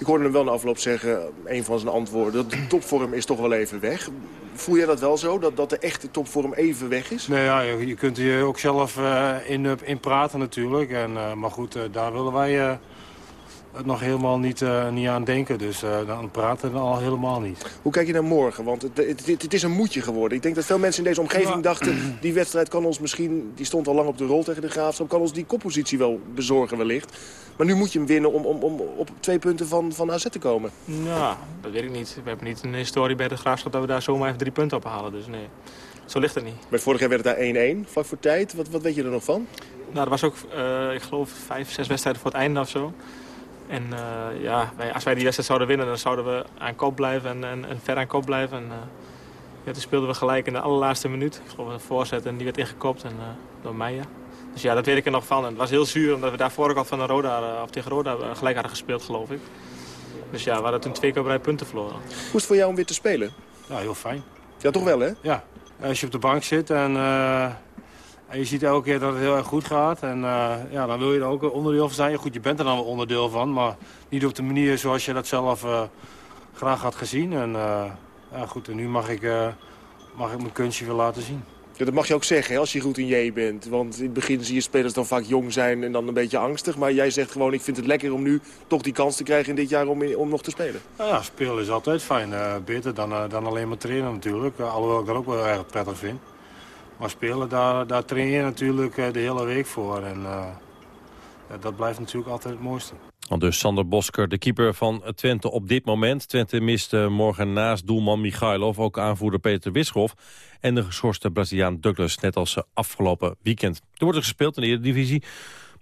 Ik hoorde hem wel na afloop zeggen, een van zijn antwoorden... dat de topvorm is toch wel even weg. Voel jij dat wel zo, dat, dat de echte topvorm even weg is? Nee, ja, je, kunt er ook zelf uh, in, in praten natuurlijk. En, uh, maar goed, daar willen wij nog helemaal niet, uh, niet aan denken. Dus uh, dan praten we al helemaal niet. Hoe kijk je naar morgen? Want het, het, het, het, is een moedje geworden. Ik denk dat veel mensen in deze omgeving ja. dachten... die wedstrijd kan ons misschien, die stond al lang op de rol tegen de Graafschap... kan ons die koppositie wel bezorgen wellicht. Maar nu moet je hem winnen om, om, om op twee punten van, van AZ te komen. Nou, dat weet ik niet. We hebben niet een historie bij de Graafschap... dat we daar zomaar even drie punten op halen. Dus nee, zo ligt het niet. Bij vorig jaar werd het daar 1-1, vlak voor tijd. Wat, wat weet je er nog van? Nou, er was ook, uh, ik geloof, vijf, zes wedstrijden voor het einde of zo. En uh, ja, wij, als wij die wedstrijd zouden winnen, dan zouden we aan kop blijven en, en, en ver aan kop blijven. En, uh, ja, toen speelden we gelijk in de allerlaatste minuut. Ik geloof een voorzet en die werd ingekopt en, uh, door Meijer. Dus ja, dat weet ik er nog van. En het was heel zuur, omdat we daarvoor ook al van de Roda, of tegen Roda gelijk hadden gespeeld, geloof ik. Dus ja, we hadden toen twee keer op punten verloren. Hoe is het voor jou om weer te spelen? Ja, heel fijn. Ja, toch wel, hè? Ja. Als je op de bank zit en... En je ziet elke keer dat het heel erg goed gaat. En uh, ja, dan wil je er ook onderdeel van zijn. Goed, je bent er dan wel onderdeel van. Maar niet op de manier zoals je dat zelf uh, graag had gezien. En uh, ja, goed, en nu mag ik, mag ik mijn kunstje weer laten zien. Ja, dat mag je ook zeggen hè, als je routinier bent. Want in het begin zie je spelers dan vaak jong zijn en dan een beetje angstig. Maar jij zegt gewoon, ik vind het lekker om nu toch die kans te krijgen in dit jaar om, om nog te spelen. Nou ja, spelen is altijd fijn. beter dan, dan alleen maar trainen natuurlijk. alhoewel ik dat ook wel erg prettig vind. Maar spelen, daar, daar train je natuurlijk de hele week voor. En uh, dat blijft natuurlijk altijd het mooiste. Dus Sander Bosker, de keeper van Twente op dit moment. Twente mist eh, morgen naast doelman Michailov ook aanvoerder Peter Wischoff... en de geschorste Braziliaan Douglas, net als eh, afgelopen weekend. Er wordt er gespeeld in de Eredivisie,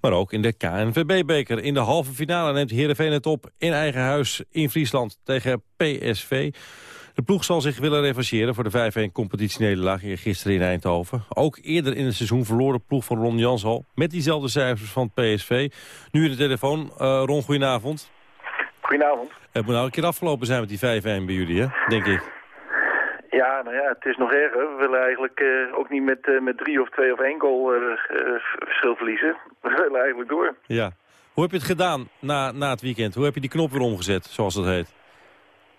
maar ook in de KNVB-beker. In de halve finale neemt Heerenveen het op in eigen huis in Friesland tegen PSV... De ploeg zal zich willen revancheren voor de 5-1 competitienederlaag gisteren in Eindhoven. Ook eerder in het seizoen verloor de ploeg van Ron Jans al met diezelfde cijfers van PSV. Nu in de telefoon. Uh, Ron, goedenavond. Goedenavond. Het moet nou een keer afgelopen zijn met die 5-1 bij jullie, hè? denk ik. Ja, nou ja, het is nog erger. We willen eigenlijk uh, ook niet met, uh, met drie of twee of één goal verschil verliezen. We willen eigenlijk door. Ja. Hoe heb je het gedaan na, na het weekend? Hoe heb je die knop weer omgezet, zoals dat heet?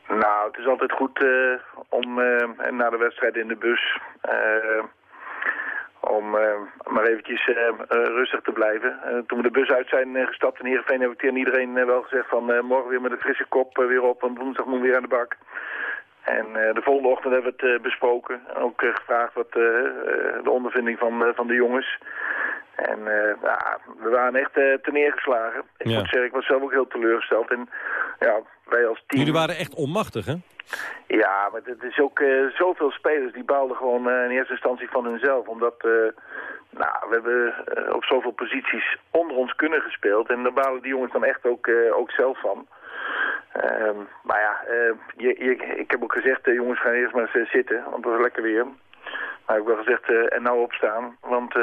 Nou, het is altijd goed uh, om uh, na de wedstrijd in de bus... Uh, om maar eventjes rustig te blijven. toen we de bus uit zijn gestapt in Heerenveen... heb ik tegen iedereen wel gezegd van morgen weer met een frisse kop weer op... want woensdag moet weer aan de bak. En de volgende ochtend hebben we het besproken. Ook gevraagd wat de ondervinding van, van de jongens... En ja, we waren echt uh, neergeslagen. Ik Ja. moet zeggen, ik was zelf ook heel teleurgesteld. En ja, wij als team... Jullie waren echt onmachtig, hè? Ja, maar het is ook eh, zoveel spelers die baalden gewoon eh, in eerste instantie van hunzelf. Omdat eh, nou, we hebben eh, op zoveel posities onder ons kunnen gespeeld. En daar balen die jongens dan echt ook, eh, ook zelf van. Ehm, maar ja, eh, je, je, ik heb ook gezegd, eh, jongens gaan eerst maar eens eh, zitten. Want het was lekker weer. Maar ik heb wel gezegd, eh, en nou opstaan. Want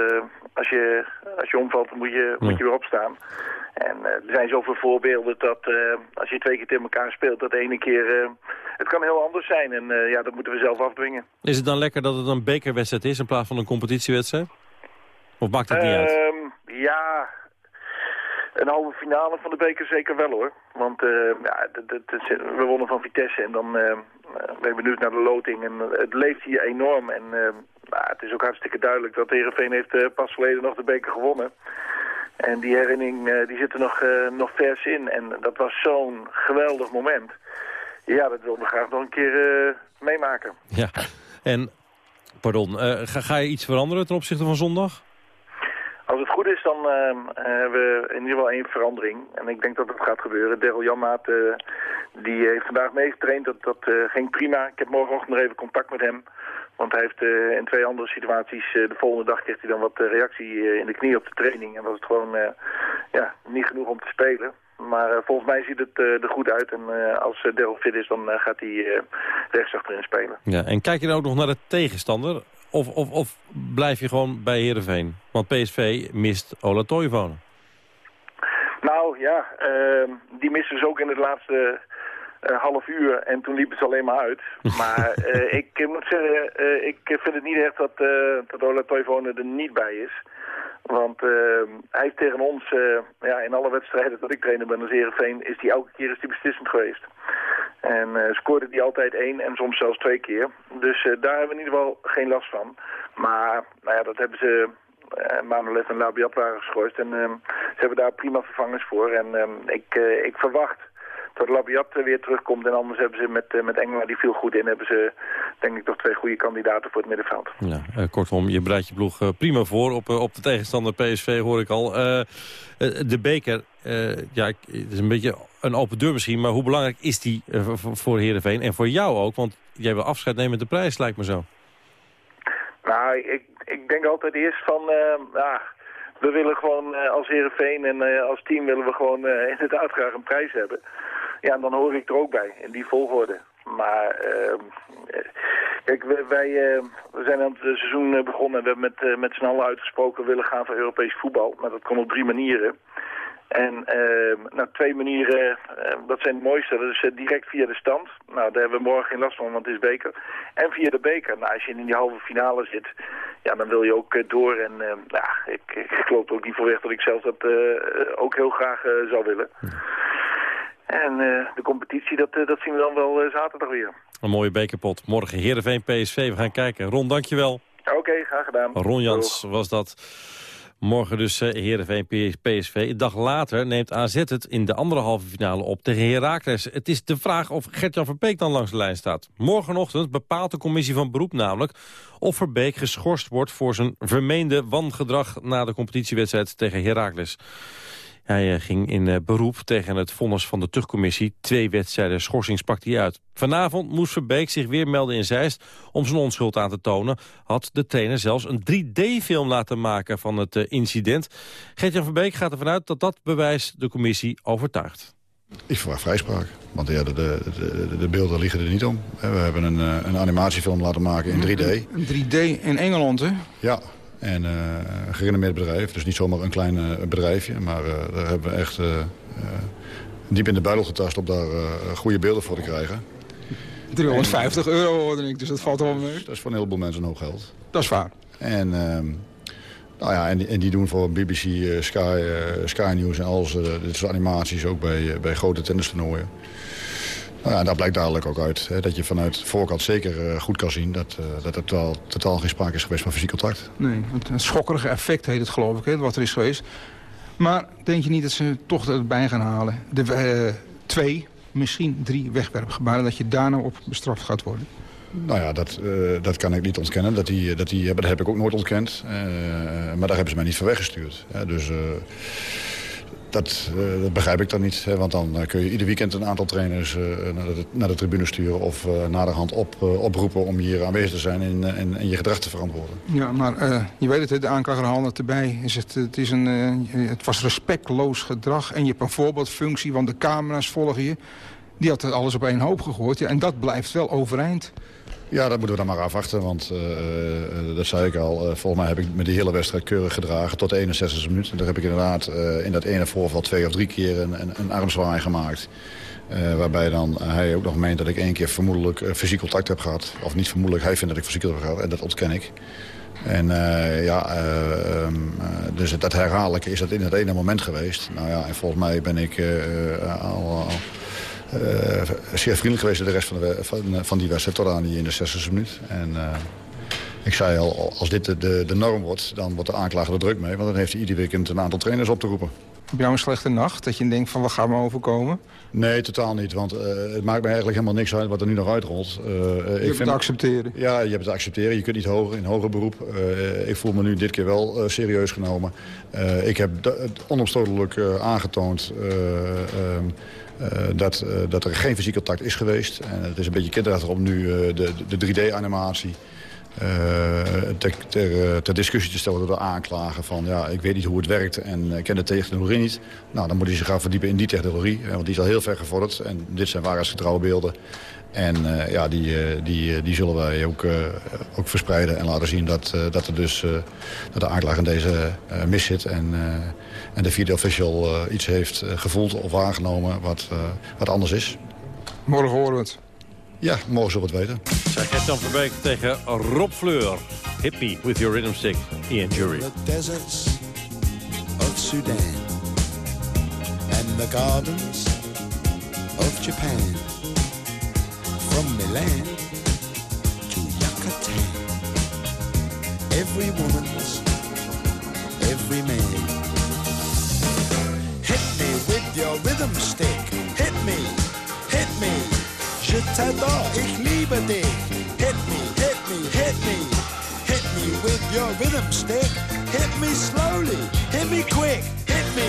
als, je, als je omvalt, moet je, moet je weer opstaan. En er zijn zoveel voorbeelden dat als je twee keer tegen elkaar speelt, dat de ene keer... het kan heel anders zijn en ja, dat moeten we zelf afdwingen. Is het dan lekker dat het een bekerwedstrijd is in plaats van een competitiewedstrijd? Of maakt het niet uit? Ehm, ja, een halve finale van de beker zeker wel hoor. Want eh, ja, we wonnen van Vitesse en dan eh, ben ik benieuwd naar de loting. En eh, het leeft hier enorm. En eh, het is ook hartstikke duidelijk dat Heerenveen heeft eh, pas verleden nog de beker gewonnen. En die herinnering eh, die zit er nog, eh, nog vers in. En dat was zo'n geweldig moment. Ja, dat wilden we graag nog een keer eh, meemaken. Ja. En, pardon, eh, ga, ga je iets veranderen ten opzichte van zondag? Als het goed is, dan ehm, hebben we in ieder geval één verandering. En ik denk dat dat gaat gebeuren. Daryl Janmaat, eh, die heeft vandaag meegetraind. Dat, dat eh, ging prima. Ik heb morgenochtend nog even contact met hem. Want hij heeft eh, in twee andere situaties... de volgende dag kreeg hij dan wat reactie in de knie op de training. En was het gewoon ja, niet genoeg om te spelen. Maar volgens mij ziet het er goed uit. En als uh, Daryl fit is, dan gaat hij rechts achterin spelen. Ja, en kijk je dan ook nog naar de tegenstander? Of, of, of blijf je gewoon bij Heerenveen? Want PSV mist Ola Toivonen. Nou ja, ehm, die missen ze ook in het laatste eh, half uur en toen liepen ze alleen maar uit. Maar eh, ik eh, moet zeggen, ik vind het niet echt dat, uh, dat Ola Toivonen er niet bij is. Want ehm, hij heeft tegen ons, ja, in alle wedstrijden dat ik trainer ben als Heerenveen, is hij elke keer is die beslissend geweest. En scoorde die altijd één en soms zelfs twee keer. Dus daar hebben we in ieder geval geen last van. Maar nou ja, dat hebben ze uh, Manolet en Labiat waren geschorst. En uh, ze hebben daar prima vervangers voor. En uh, ik, uh, ik verwacht dat Labiat weer terugkomt. En anders hebben ze met, uh, met Engela, die viel goed in, hebben ze denk ik toch twee goede kandidaten voor het middenveld. Ja, uh, kortom, je bereidt je ploeg prima voor op, op de tegenstander PSV, hoor ik al. De beker, ja, het is een beetje een open deur misschien, maar hoe belangrijk is die voor Heerenveen? En voor jou ook, want jij wil afscheid nemen met de prijs, lijkt me zo. Nou, ik, ik denk altijd eerst van, uh, ah, we willen gewoon uh, als Heerenveen en uh, als team willen we gewoon inderdaad graag een prijs hebben. Ja, dan hoor ik er ook bij, in die volgorde. Maar ehm, kijk, wij, we zijn aan het seizoen begonnen en we hebben met, met z'n allen uitgesproken willen gaan voor Europees voetbal. Maar dat kon op drie manieren. En uh, nou, twee manieren, uh, dat zijn het mooiste. Dat is uh, direct via de stand. Nou, daar hebben we morgen geen last van, want het is beker. En via de beker. Nou, als je in die halve finale zit, ja, dan wil je ook door. En ja, ik, ik geloof ook niet voor weg dat ik zelf dat ook heel graag zou willen. En de competitie, dat, dat zien we dan wel zaterdag weer. Een mooie bekerpot. Morgen Heerenveen PSV. We gaan kijken. Ron, dankjewel. Oké, okay, graag gedaan. Ron Jans was dat. Morgen dus uh, Heerenveen PSV. Een dag later neemt AZ het in de andere halve finale op tegen Heracles. Het is de vraag of Gert-Jan Verbeek dan langs de lijn staat. Morgenochtend bepaalt de commissie van beroep namelijk... of Verbeek geschorst wordt voor zijn vermeende wangedrag... na de competitiewedstrijd tegen Heracles. Hij eh, ging in eh, beroep tegen het vonnis van de tuchtcommissie. Twee wedstrijden schorsing sprak hij uit. Vanavond moest Verbeek zich weer melden in Zeist om zijn onschuld aan te tonen. Had de trainer zelfs een 3D-film laten maken van het eh, incident. Gert-Jan Verbeek gaat ervan uit dat dat bewijs de commissie overtuigt. Ik verwacht vrijspraak. Want ja, de, de, de, de beelden liggen er niet om. We hebben een, een animatiefilm laten maken in 3D. Een 3D in Engeland, hè? Ja, en eh, een gerenommeerd bedrijf. Dus niet zomaar een klein eh, bedrijfje. Maar eh, daar hebben we echt diep in de buidel getast... om daar goede beelden voor te krijgen. 350 euro hoorde ik, dus dat valt wel mee. Dat is voor een heleboel mensen een hoop geld. Dat is waar. En, ehm, nou ja, en, die- en die doen voor BBC, Sky, Sky News en alles dit soort animaties ook bij, bij grote tennistoernooien. Nou ja, daar blijkt duidelijk ook uit hè, dat je vanuit de voorkant zeker eh, goed kan zien... dat, eh, dat er totaal, totaal geen sprake is geweest van fysiek contact. Nee, het, het schokkerige effect heet het geloof ik, hè, wat er is geweest. Maar denk je niet dat ze toch erbij gaan halen? De eh, twee, misschien drie wegwerpgebaren, dat je daar nou op bestraft gaat worden? Nou ja, dat, dat kan ik niet ontkennen. Dat die, dat die dat heb ik ook nooit ontkend. Maar daar hebben ze mij niet voor weggestuurd. Dus dat, eh, dat begrijp ik dan niet. Hè. Want dan eh, kun je ieder weekend een aantal trainers eh, naar, de, naar de tribune sturen... of naderhand op, oproepen om hier aanwezig te zijn en, en, je gedrag te verantwoorden. Ja, maar je weet het, de aanklager haalde het erbij. Is het, het, is een, het was respectloos gedrag en je hebt een voorbeeldfunctie... want de camera's volgen je. Die had alles op één hoop gegooid. Ja, en dat blijft wel overeind. Ja, dat moeten we dan maar afwachten. Want eh, eh, dat zei ik al. eh, volgens mij heb ik me die hele wedstrijd keurig gedragen tot de 61e minuut. En daar heb ik inderdaad in dat ene voorval twee of drie keer een, een, armzwaai gemaakt. Waarbij dan hij ook nog meent dat ik één keer vermoedelijk fysiek contact heb gehad. Of niet vermoedelijk, hij vindt dat ik fysiek heb gehad. En dat ontken ik. En ja, eh, ehm, eh, dus dat herhaaldelijke is dat in het ene moment geweest. Nou ja, en volgens mij ben ik al... zeer vriendelijk geweest de rest van, de, van, van die wedstrijd tot aan die in de 60e minuut. En eh, ik zei al, als dit de, de, de norm wordt, dan wordt de aanklager er druk mee. Want dan heeft hij ieder weekend een aantal trainers op te roepen. Heb jij een slechte nacht? Dat je denkt van wat gaat me overkomen? Nee, totaal niet. Want eh, het maakt me eigenlijk helemaal niks uit wat er nu nog uitrolt. Eh, eh, Je hebt het te accepteren. Ja, je hebt het te accepteren. Je kunt niet hoger in hoger beroep. Eh, ik voel me nu dit keer wel eh, serieus genomen. Eh, ik heb het onomstotelijk eh, aangetoond eh, ehm, eh, dat, eh, dat er geen fysiek contact is geweest. En het is een beetje kinderachtig om nu eh, de, de 3D-animatie... ter, eh, discussie te stellen door de aanklager van... ja, ik weet niet hoe het werkt en ik ken de technologie niet. Nou, dan moet hij zich gaan verdiepen in die technologie. eh, Want die is al heel ver gevorderd. En dit zijn waarheidsgetrouwe beelden. En eh, ja, die, eh, die, eh, die zullen wij ook, eh, ook verspreiden en laten zien dat, eh, dat, er dus, eh, dat de aanklager in deze eh, mis zit. En, eh, en de vierde official eh, iets heeft gevoeld of aangenomen wat, eh, wat anders is. Morgen horen we het. Ja, morgen zullen we het weten. Zei Gert-Jan Verbeek tegen Rob Fleur. Hippie with your rhythm stick. Ian Jury. the deserts of Sudan and the gardens of Japan. From Milan to Yucatan, every woman's, every man. Hit me with your rhythm stick. Hit me, hit me. Je t'adore, ich liebe dich. Hit me, hit me, hit me. Hit me with your rhythm stick. Hit me slowly, hit me quick. Hit me,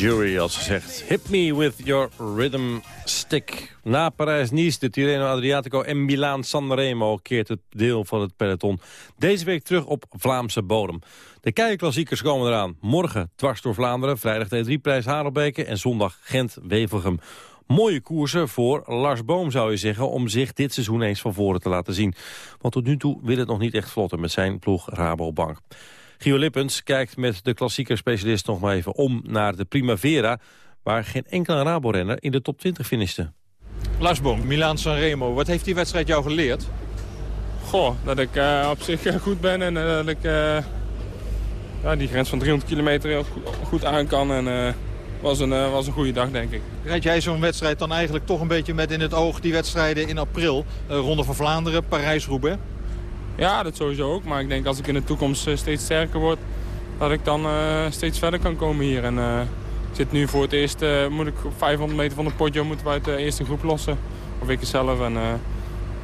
Jury, als ze zegt... Hit me with your rhythm stick. Na Parijs-Nice, de Tirreno Adriatico en Milaan Sanremo... keert het deel van het peloton deze week terug op Vlaamse bodem. De keiklassiekers komen eraan. Morgen dwars door Vlaanderen, vrijdag de 3-prijs Harelbeke... en zondag Gent-Wevelgem. Mooie koersen voor Lars Boom, zou je zeggen... om zich dit seizoen eens van voren te laten zien. Want tot nu toe wil het nog niet echt vlotten met zijn ploeg Rabobank. Gio Lippens kijkt met de klassieke specialist nog maar even om naar de Primavera... waar geen enkele Rabo-renner in de top 20 finishte. Lars Boom, Milaan Sanremo. Wat heeft die wedstrijd jou geleerd? Goh, dat ik eh, op zich eh, goed ben en eh, dat ik eh, ja, die grens van 300 kilometer heel goed, aan kan. En eh, was, een, eh, was een goede dag, denk ik. Rijd jij zo'n wedstrijd dan eigenlijk toch een beetje met in het oog die wedstrijden in april? Ronde van Vlaanderen, Parijs-Roubaix. Ja, dat sowieso ook. Maar ik denk als ik in de toekomst eh, steeds sterker word, dat ik dan eh, steeds verder kan komen hier. En eh, ik zit nu voor het eerst, moet ik op 500 meter van de Poggio moeten we uit de eerste groep lossen. Of ik zelf. En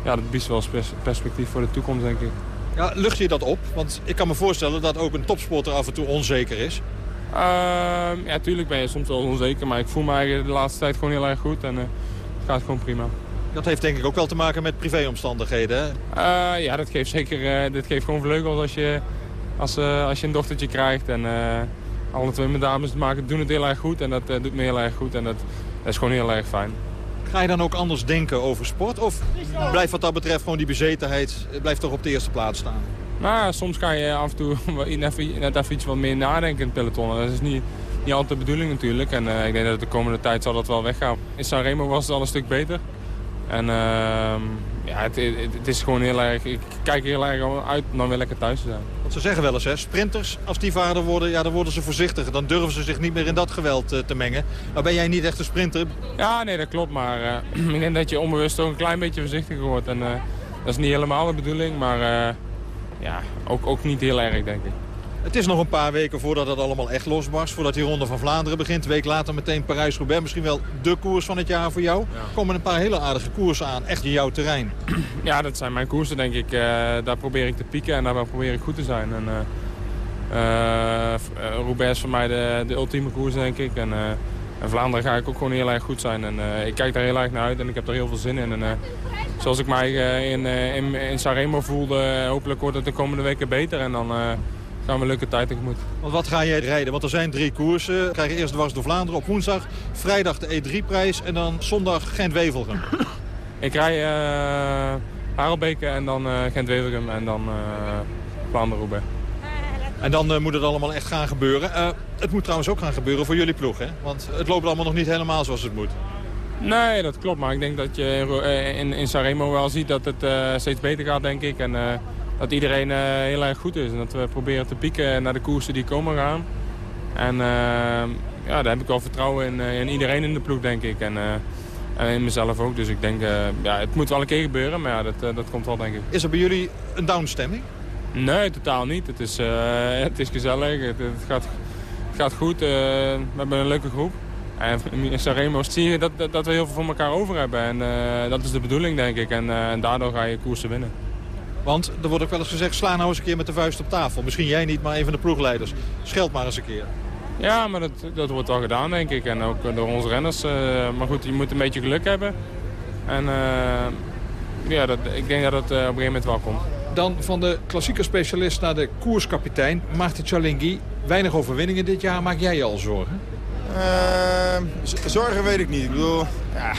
ja, dat biedt wel pers- perspectief voor de toekomst, denk ik. Ja, lucht je dat op? Want ik kan me voorstellen dat ook een topsporter af en toe onzeker is. Ehm, ja, tuurlijk ben je soms wel onzeker, maar ik voel me eigenlijk de laatste tijd gewoon heel erg goed. En het gaat gewoon prima. Dat heeft denk ik ook wel te maken met privéomstandigheden. Eh, ja, dat geeft zeker uh, dat geeft gewoon vleugels als je, als, uh, als je een dochtertje krijgt. En uh, alle twee mijn dames maken, doen het heel erg goed en dat doet me heel erg goed. En dat, dat is gewoon heel erg fijn. Ga je dan ook anders denken over sport? Of blijft wat dat betreft gewoon die bezetenheid blijft toch op de eerste plaats staan? Nou, soms kan je af en toe net even iets wat meer nadenken in het peloton. Dat is niet, niet altijd de bedoeling natuurlijk. En uh, ik denk dat de komende tijd zal dat wel weggaan. In Sanremo was het al een stuk beter. En uh, ja, het, het, is gewoon heel erg... Ik kijk heel erg uit om dan weer lekker thuis te zijn. Want ze zeggen wel eens, hè, sprinters, als die vader worden, ja, dan worden ze voorzichtiger. Dan durven ze zich niet meer in dat geweld uh, te mengen. Maar ben jij niet echt een sprinter? Ja, nee, dat klopt. Maar uh, ik denk dat je onbewust ook een klein beetje voorzichtiger wordt. En uh, dat is niet helemaal de bedoeling, maar ja, ook, ook niet heel erg, denk ik. Het is nog een paar weken voordat het allemaal echt losbarst. Voordat die Ronde van Vlaanderen begint. Een week later meteen Parijs-Roubaix. Misschien wel de koers van het jaar voor jou. Ja. Komen een paar hele aardige koersen aan. Echt in jouw terrein. Ja, dat zijn mijn koersen, denk ik. Uh, daar probeer ik te pieken en daar probeer ik goed te zijn. En, uh, uh, Roubaix is voor mij de, de ultieme koers, denk ik. En, en Vlaanderen ga ik ook gewoon heel erg goed zijn. En ik kijk daar heel erg naar uit en ik heb er heel veel zin in. En, zoals ik mij in, in, in Sanremo voelde, hopelijk wordt het de komende weken beter. En dan gaan we een leuke tijd tegemoet. Want wat ga jij rijden? Want er zijn drie koersen. We krijgen eerst dwars door Vlaanderen op woensdag. Vrijdag de E3-prijs en dan zondag Gent-Wevelgem. Ik rij uh, Harelbeke en dan uh, Gent-Wevelgem en dan uh, Vlaanderen-Roubaix. En dan uh, moet het allemaal echt gaan gebeuren. Uh, het moet trouwens ook gaan gebeuren voor jullie ploeg, hè? Want het loopt allemaal nog niet helemaal zoals het moet. Nee, dat klopt. Maar ik denk dat je in, in Sanremo wel ziet dat het uh, steeds beter gaat, denk ik. En dat iedereen uh, heel erg goed is. En dat we proberen te pieken naar de koersen die komen gaan. En uh, ja, daar heb ik wel vertrouwen in, uh, in iedereen in de ploeg, denk ik. En, en in mezelf ook. Dus ik denk, ja, het moet wel een keer gebeuren. Maar ja, dat, dat komt wel, denk ik. Is er bij jullie een downstemming? Nee, totaal niet. Het is, het is gezellig. Het, het, gaat, het gaat goed. we hebben een leuke groep. En in Sanremo zie je dat, dat, dat, we heel veel van elkaar over hebben. En dat is de bedoeling, denk ik. En, en daardoor ga je koersen winnen. Want er wordt ook wel eens gezegd, sla nou eens een keer met de vuist op tafel. Misschien jij niet, maar een van de ploegleiders. Scheld maar eens een keer. Ja, maar dat, dat wordt wel gedaan, denk ik. En ook door onze renners. Uh, maar goed, je moet een beetje geluk hebben. En uh, ja, dat, ik denk dat het uh, op een gegeven moment wel komt. Dan van de klassieke specialist naar de koerskapitein, Maarten Cialinghi. Weinig overwinningen dit jaar. Maak jij je al zorgen? zorgen weet ik niet. Ik bedoel, ja,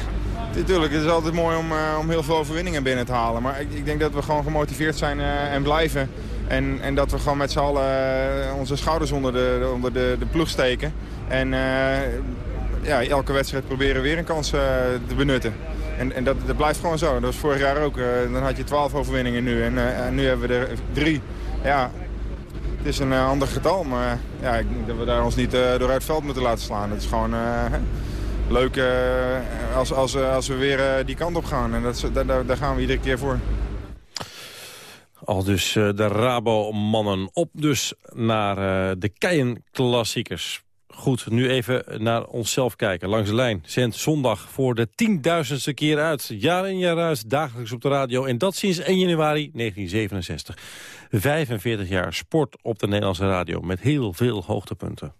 Natuurlijk, het is altijd mooi om, uh, om heel veel overwinningen binnen te halen. Maar ik, ik denk dat we gewoon gemotiveerd zijn uh, en blijven. En, en dat we gewoon met z'n allen uh, onze schouders onder de, onder de, de ploeg steken. En ja, elke wedstrijd proberen weer een kans eh, te benutten. En, en dat, dat blijft gewoon zo. Dat was vorig jaar ook. eh, dan had je 12 overwinningen nu en, eh, nu hebben we er drie. Ja, het is een eh, ander getal, maar eh, ja, ik denk dat we daar ons niet eh, door uit het veld moeten laten slaan. Het is gewoon eh, leuk eh, als, als, eh, als we weer eh, die kant op gaan. En dat, daar, daar, gaan we iedere keer voor. Al dus de Rabo-mannen op dus naar de Keien-klassiekers. Goed, nu even naar onszelf kijken. Langs de lijn zendt zondag voor de tienduizendste keer uit. Jaar in jaar uit, dagelijks op de radio. En dat sinds 1 januari 1967. 45 jaar sport op de Nederlandse radio. Met heel veel hoogtepunten.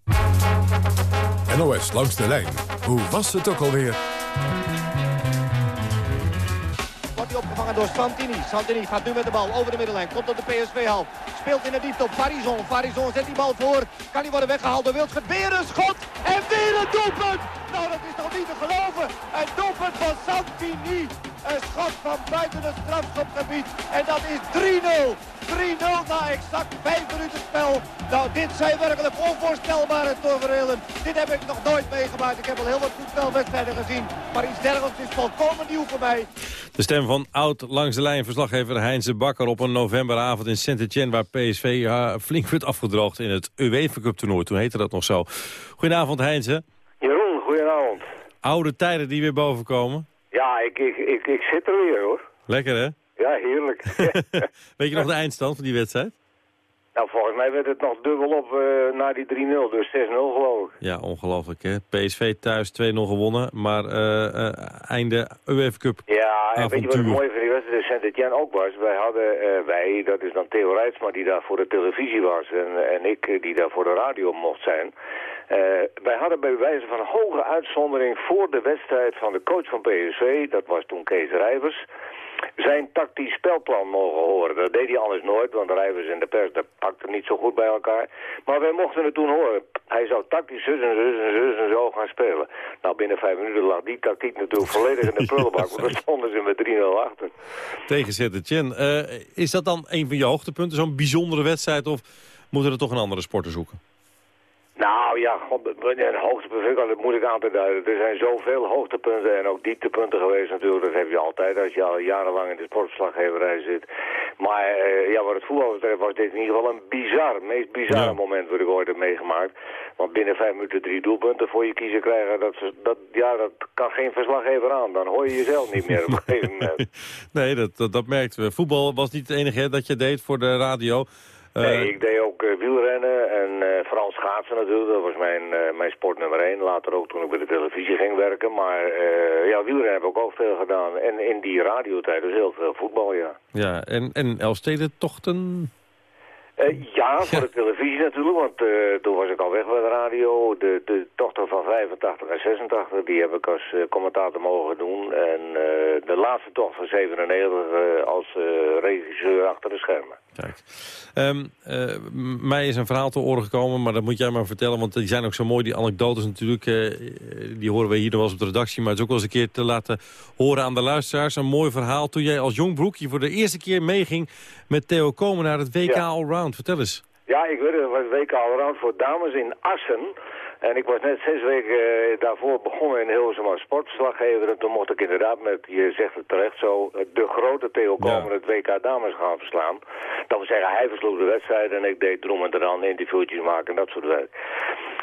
NOS langs de lijn. Hoe was het ook alweer? Wordt hij opgevangen door Santini. Santini gaat nu met de bal over de middenlijn. Komt op de PSV-hal. Speelt in de diepte op Farizon. Farizon zet die bal voor. Kan hij worden weggehaald door Wildschut. Weer een schot. En weer een doelpunt. Nou, dat is toch niet te geloven. Een doelpunt van Santini. Een schot van buiten het strafschopgebied. En dat is 3-0. 3-0 na exact 5 minuten spel. Nou, dit zijn werkelijk onvoorstelbare tafereelen. Dit heb ik nog nooit meegemaakt. Ik heb al heel wat voetbalwedstrijden gezien. Maar iets dergelijks is volkomen nieuw voor mij. De stem van oud langs de lijn verslaggever Heinze Bakker op een novemberavond in Saint-Etienne... waar PSV flink werd afgedroogd in het UEFA Cup toernooi. Toen heette dat nog zo. Goedenavond Heinze. Oude tijden die weer boven komen. Ja, ik, ik, ik, ik zit er weer hoor. Lekker hè? Ja, heerlijk. Weet je nog de eindstand van die wedstrijd? nou, volgens mij werd het nog dubbel op eh na die 3-0, dus 6-0 geloof ik. Ja, ongelooflijk hè. PSV thuis 2-0 gewonnen, maar eh, eh, einde UEFA Cup Ja, en weet je wat het mooie van die wedstrijd in Saint-Etienne ook was? Wij hadden, wij, dat is dan Theo Rijtsma die daar voor de televisie was en, en ik die daar voor de radio mocht zijn. Eh, wij hadden bij wijze van hoge uitzondering voor de wedstrijd van de coach van PSV, dat was toen Kees Rijvers, zijn tactisch spelplan mogen horen. Dat deed hij anders nooit, want Rijvers en de pers dat pakte niet zo goed bij elkaar. Maar wij mochten het toen horen. Hij zou tactisch zus en zus en zus en zo gaan spelen. Nou, binnen vijf minuten lag die tactiek natuurlijk volledig in de prullenbak. Want dan stonden ze met 3-0 achter. tegen Saint-Etienne. Eh, is dat dan een van je hoogtepunten, zo'n bijzondere wedstrijd... of moeten we er toch een andere sporter zoeken? Nou ja, god, een hoogtepunt vind ik altijd moeilijk aan te duiden. Er zijn zoveel hoogtepunten en ook dieptepunten geweest natuurlijk. Dat heb je altijd als je al jarenlang in de sportverslaggeverij zit. Maar eh, ja, wat het voetbal betreft was dit in ieder geval een bizar, meest bizarre moment wat ik ooit heb meegemaakt. Want binnen vijf minuten drie doelpunten voor je kiezen krijgen, dat, dat, ja, dat kan geen verslaggever aan. Dan hoor je jezelf niet meer op een gegeven moment. Nee, dat, dat, dat merkten we. Voetbal was niet het enige hè, dat je deed voor de radio. Eh, Nee, ik deed ook eh, wielrennen en eh, vooral schaatsen natuurlijk. Dat was mijn, mijn sport nummer één. Later ook toen ik bij de televisie ging werken. Maar ja, wielrennen heb ik ook veel gedaan. En in die radiotijd dus heel veel voetbal, ja. Ja, en, en Elfstedentochten? Eh, ja, voor de televisie natuurlijk, want eh, toen was ik al weg bij de radio. De, de tochten van 85 en 86, die heb ik als eh, commentator mogen doen. En de laatste tocht van 97 eh, als regisseur achter de schermen. Kijk. Ehm, eh, mij is een verhaal te oren gekomen, maar dat moet jij maar vertellen. Want die zijn ook zo mooi, die anekdotes natuurlijk. die horen we hier nog wel eens op de redactie. Maar het is ook wel eens een keer te laten horen aan de luisteraars. Een mooi verhaal toen jij als jong broekje voor de eerste keer meeging... met Theo Komen naar het WK Allround. Vertel eens. Ja, ik weet het, het was WK Allround voor dames in Assen. En ik was net zes weken eh, daarvoor begonnen in Hilversum als sportslaggever. En toen mocht ik inderdaad met, je zegt het terecht zo, de grote Theo Komen het WK dames gaan verslaan. Dat wil zeggen, hij versloeg de wedstrijd en ik deed drom en eraan interviewtjes maken en dat soort werk.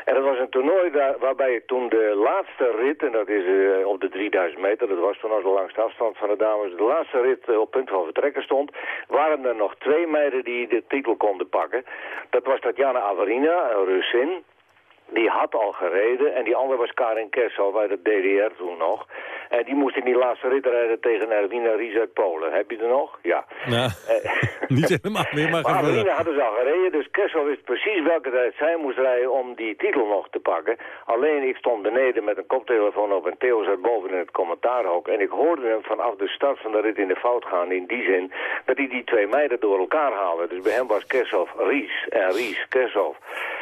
En dat was een toernooi daar, waarbij ik toen de laatste rit, en dat is eh, op de 3000 meter, dat was toen al de langste afstand van de dames, de laatste rit eh, op punt van vertrekken stond, waren er nog twee meiden die de titel konden pakken. Dat was Tatjana Avarina, een Russin, die had al gereden en die andere was Karin Kessel uit de DDR toen nog. En die moest in die laatste rit rijden tegen Erwina Ries uit Polen. Heb je er nog? Ja. Nou, niet helemaal meer, maar Maar. Avelina hadden ze al gereden, dus Kessel wist precies welke tijd zij moest rijden om die titel nog te pakken. Alleen ik stond beneden met een koptelefoon op en Theo zat boven in het commentaarhok. En ik hoorde hem vanaf de start van de rit in de fout gaan in die zin dat hij die twee meiden door elkaar haalde. Dus bij hem was Kessel Ries en Ries Kessel.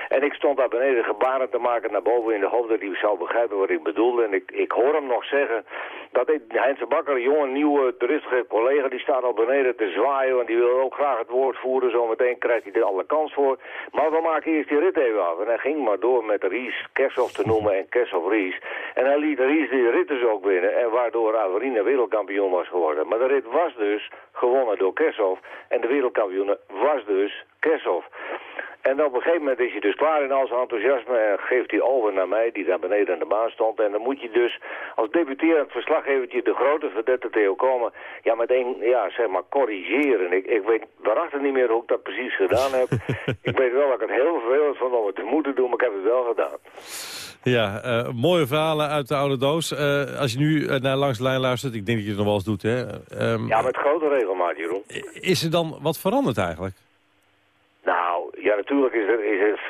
En ik stond daar beneden gebaren te maken naar boven in de hoop dat hij zou begrijpen wat ik bedoelde. En ik, ik hoor hem nog zeggen Dat Heinz Bakker, een jonge, nieuwe, toeristische collega, die staat al beneden te zwaaien. En die wil ook graag het woord voeren. Zometeen krijgt hij er alle kans voor. Maar we maken eerst die rit even af. En hij ging maar door met Ries, Kersoff te noemen en Kersoff Ries. En hij liet Ries die rit dus ook winnen. En waardoor Averine wereldkampioen was geworden. Maar de rit was dus gewonnen door Kersoff. En de wereldkampioen was dus Kersoff. En op een gegeven moment is hij dus klaar in al zijn enthousiasme en geeft hij over naar mij, die daar beneden aan de baan stond. En dan moet je dus als debuterend verslaggevertje de grote verdette Theo komen, ja meteen, ja zeg maar, corrigeren. Ik, ik weet waarachtig niet meer hoe ik dat precies gedaan heb. ik weet wel dat ik het heel vervelend vond om het te moeten doen, maar ik heb het wel gedaan. Ja, eh, mooie verhalen uit de oude doos. Eh, als je nu eh, naar Langs de Lijn luistert, ik denk dat je het nog wel eens doet, hè? Ehm, Ja, met grote regelmaat, Jeroen. Is er dan wat veranderd eigenlijk? Nou, ja, natuurlijk is er, is er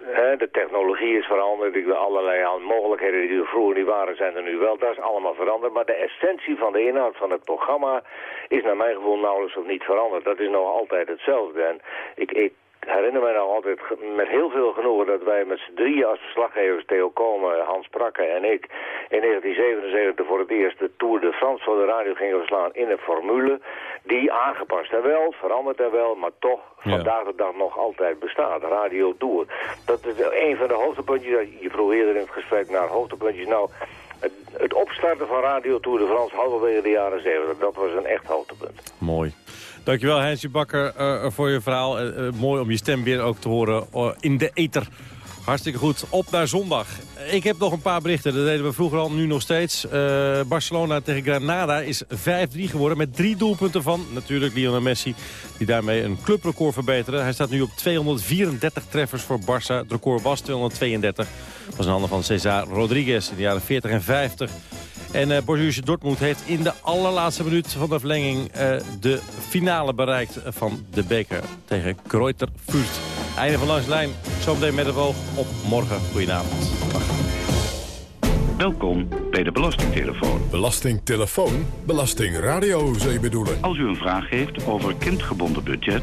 hè, de technologie is veranderd. Ik- Allerlei mogelijkheden die er vroeger niet waren, zijn er nu wel. Dat is allemaal veranderd. Maar de essentie van de inhoud van het programma is naar mijn gevoel nauwelijks of niet veranderd. Dat is nog altijd hetzelfde. En ik, ik herinner mij nog altijd met heel veel genoegen dat wij met z'n drieën als verslaggevers, Theo Komen, Hans Prakke en ik, in 1977 voor het eerst de Tour de France voor de radio gingen verslaan in een formule die aangepast en wel, veranderd en wel, maar toch vandaag de dag nog altijd bestaat. Radio Tour. Dat is een van de hoogtepuntjes. Je vroeg eerder in het gesprek naar hoogtepuntjes. Nou, het, het opstarten van Radio Tour de France halverwege de jaren 70, dat was een echt hoogtepunt. Mooi. Dankjewel Heinzje Bakker eh, voor je verhaal. Eh, eh, mooi om je stem weer ook te horen eh, in de ether. Hartstikke goed. Op naar zondag. Ik heb nog een paar berichten. Dat deden we vroeger al, nu nog steeds. Eh, Barcelona tegen Granada is 5-3 geworden. Met drie doelpunten van natuurlijk Lionel Messi. Die daarmee een clubrecord verbeterde. Hij staat nu op 234 treffers voor Barça. Het record was 232. Dat was in handen van Cesar Rodriguez in de jaren 40 en 50. En eh Borussia Dortmund heeft in de allerlaatste minuut van de verlenging... eh, de finale bereikt van de beker tegen Kreuter Fürth. Einde van langs de lijn. Zometeen met het oog op morgen. Goedenavond. Welkom bij de Belastingtelefoon. Belastingtelefoon? Belastingradio, zou je bedoelen? Als u een vraag heeft over kindgebonden budget...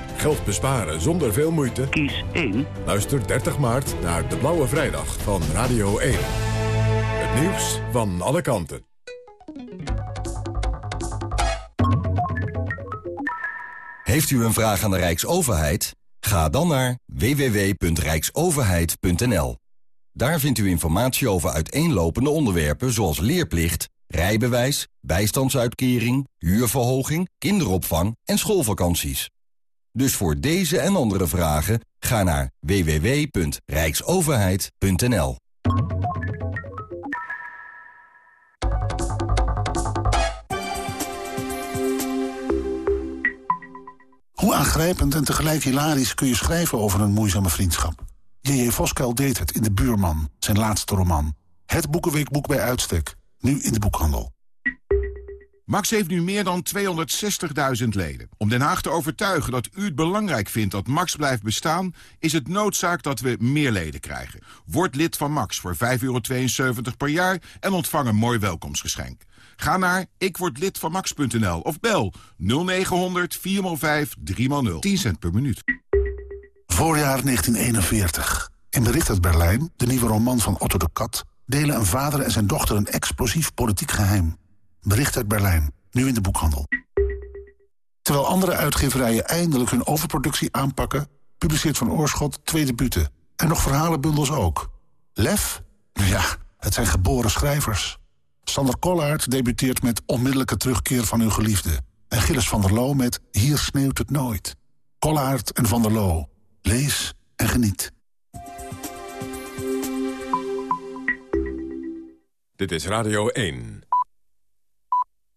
Geld besparen zonder veel moeite? Kies 1. Luister 30 maart naar de Blauwe Vrijdag van Radio 1. Het nieuws van alle kanten. Heeft u een vraag aan de Rijksoverheid? Ga dan naar www.rijksoverheid.nl. Daar vindt u informatie over uiteenlopende onderwerpen zoals leerplicht, rijbewijs, bijstandsuitkering, huurverhoging, kinderopvang en schoolvakanties. Dus voor deze en andere vragen ga naar www.rijksoverheid.nl. Hoe aangrijpend en tegelijk hilarisch kun je schrijven over een moeizame vriendschap? J.J. Voskuil deed het in De Buurman, zijn laatste roman. Het boekenweekboek bij uitstek, nu in de boekhandel. Max heeft nu meer dan 260.000 leden. Om Den Haag te overtuigen dat u het belangrijk vindt dat Max blijft bestaan... is het noodzaak dat we meer leden krijgen. Word lid van Max voor 5,72 per jaar en ontvang een mooi welkomstgeschenk. Ga naar ikwordlidvanmax.nl of bel 0900 405 3x0. 10 cent per minuut. Voorjaar 1941. In Bericht uit Berlijn, de nieuwe roman van Otto de Kat... delen een vader en zijn dochter een explosief politiek geheim. Bericht uit Berlijn, nu in de boekhandel. Terwijl andere uitgeverijen eindelijk hun overproductie aanpakken... publiceert Van Oorschot twee debuten. En nog verhalenbundels ook. Lef? Nou ja, het zijn geboren schrijvers. Sander Kollaert debuteert met Onmiddellijke terugkeer van uw geliefde. En Gilles van der Loo met Hier sneeuwt het nooit. Kollaert en van der Loo. Lees en geniet. Dit is Radio 1.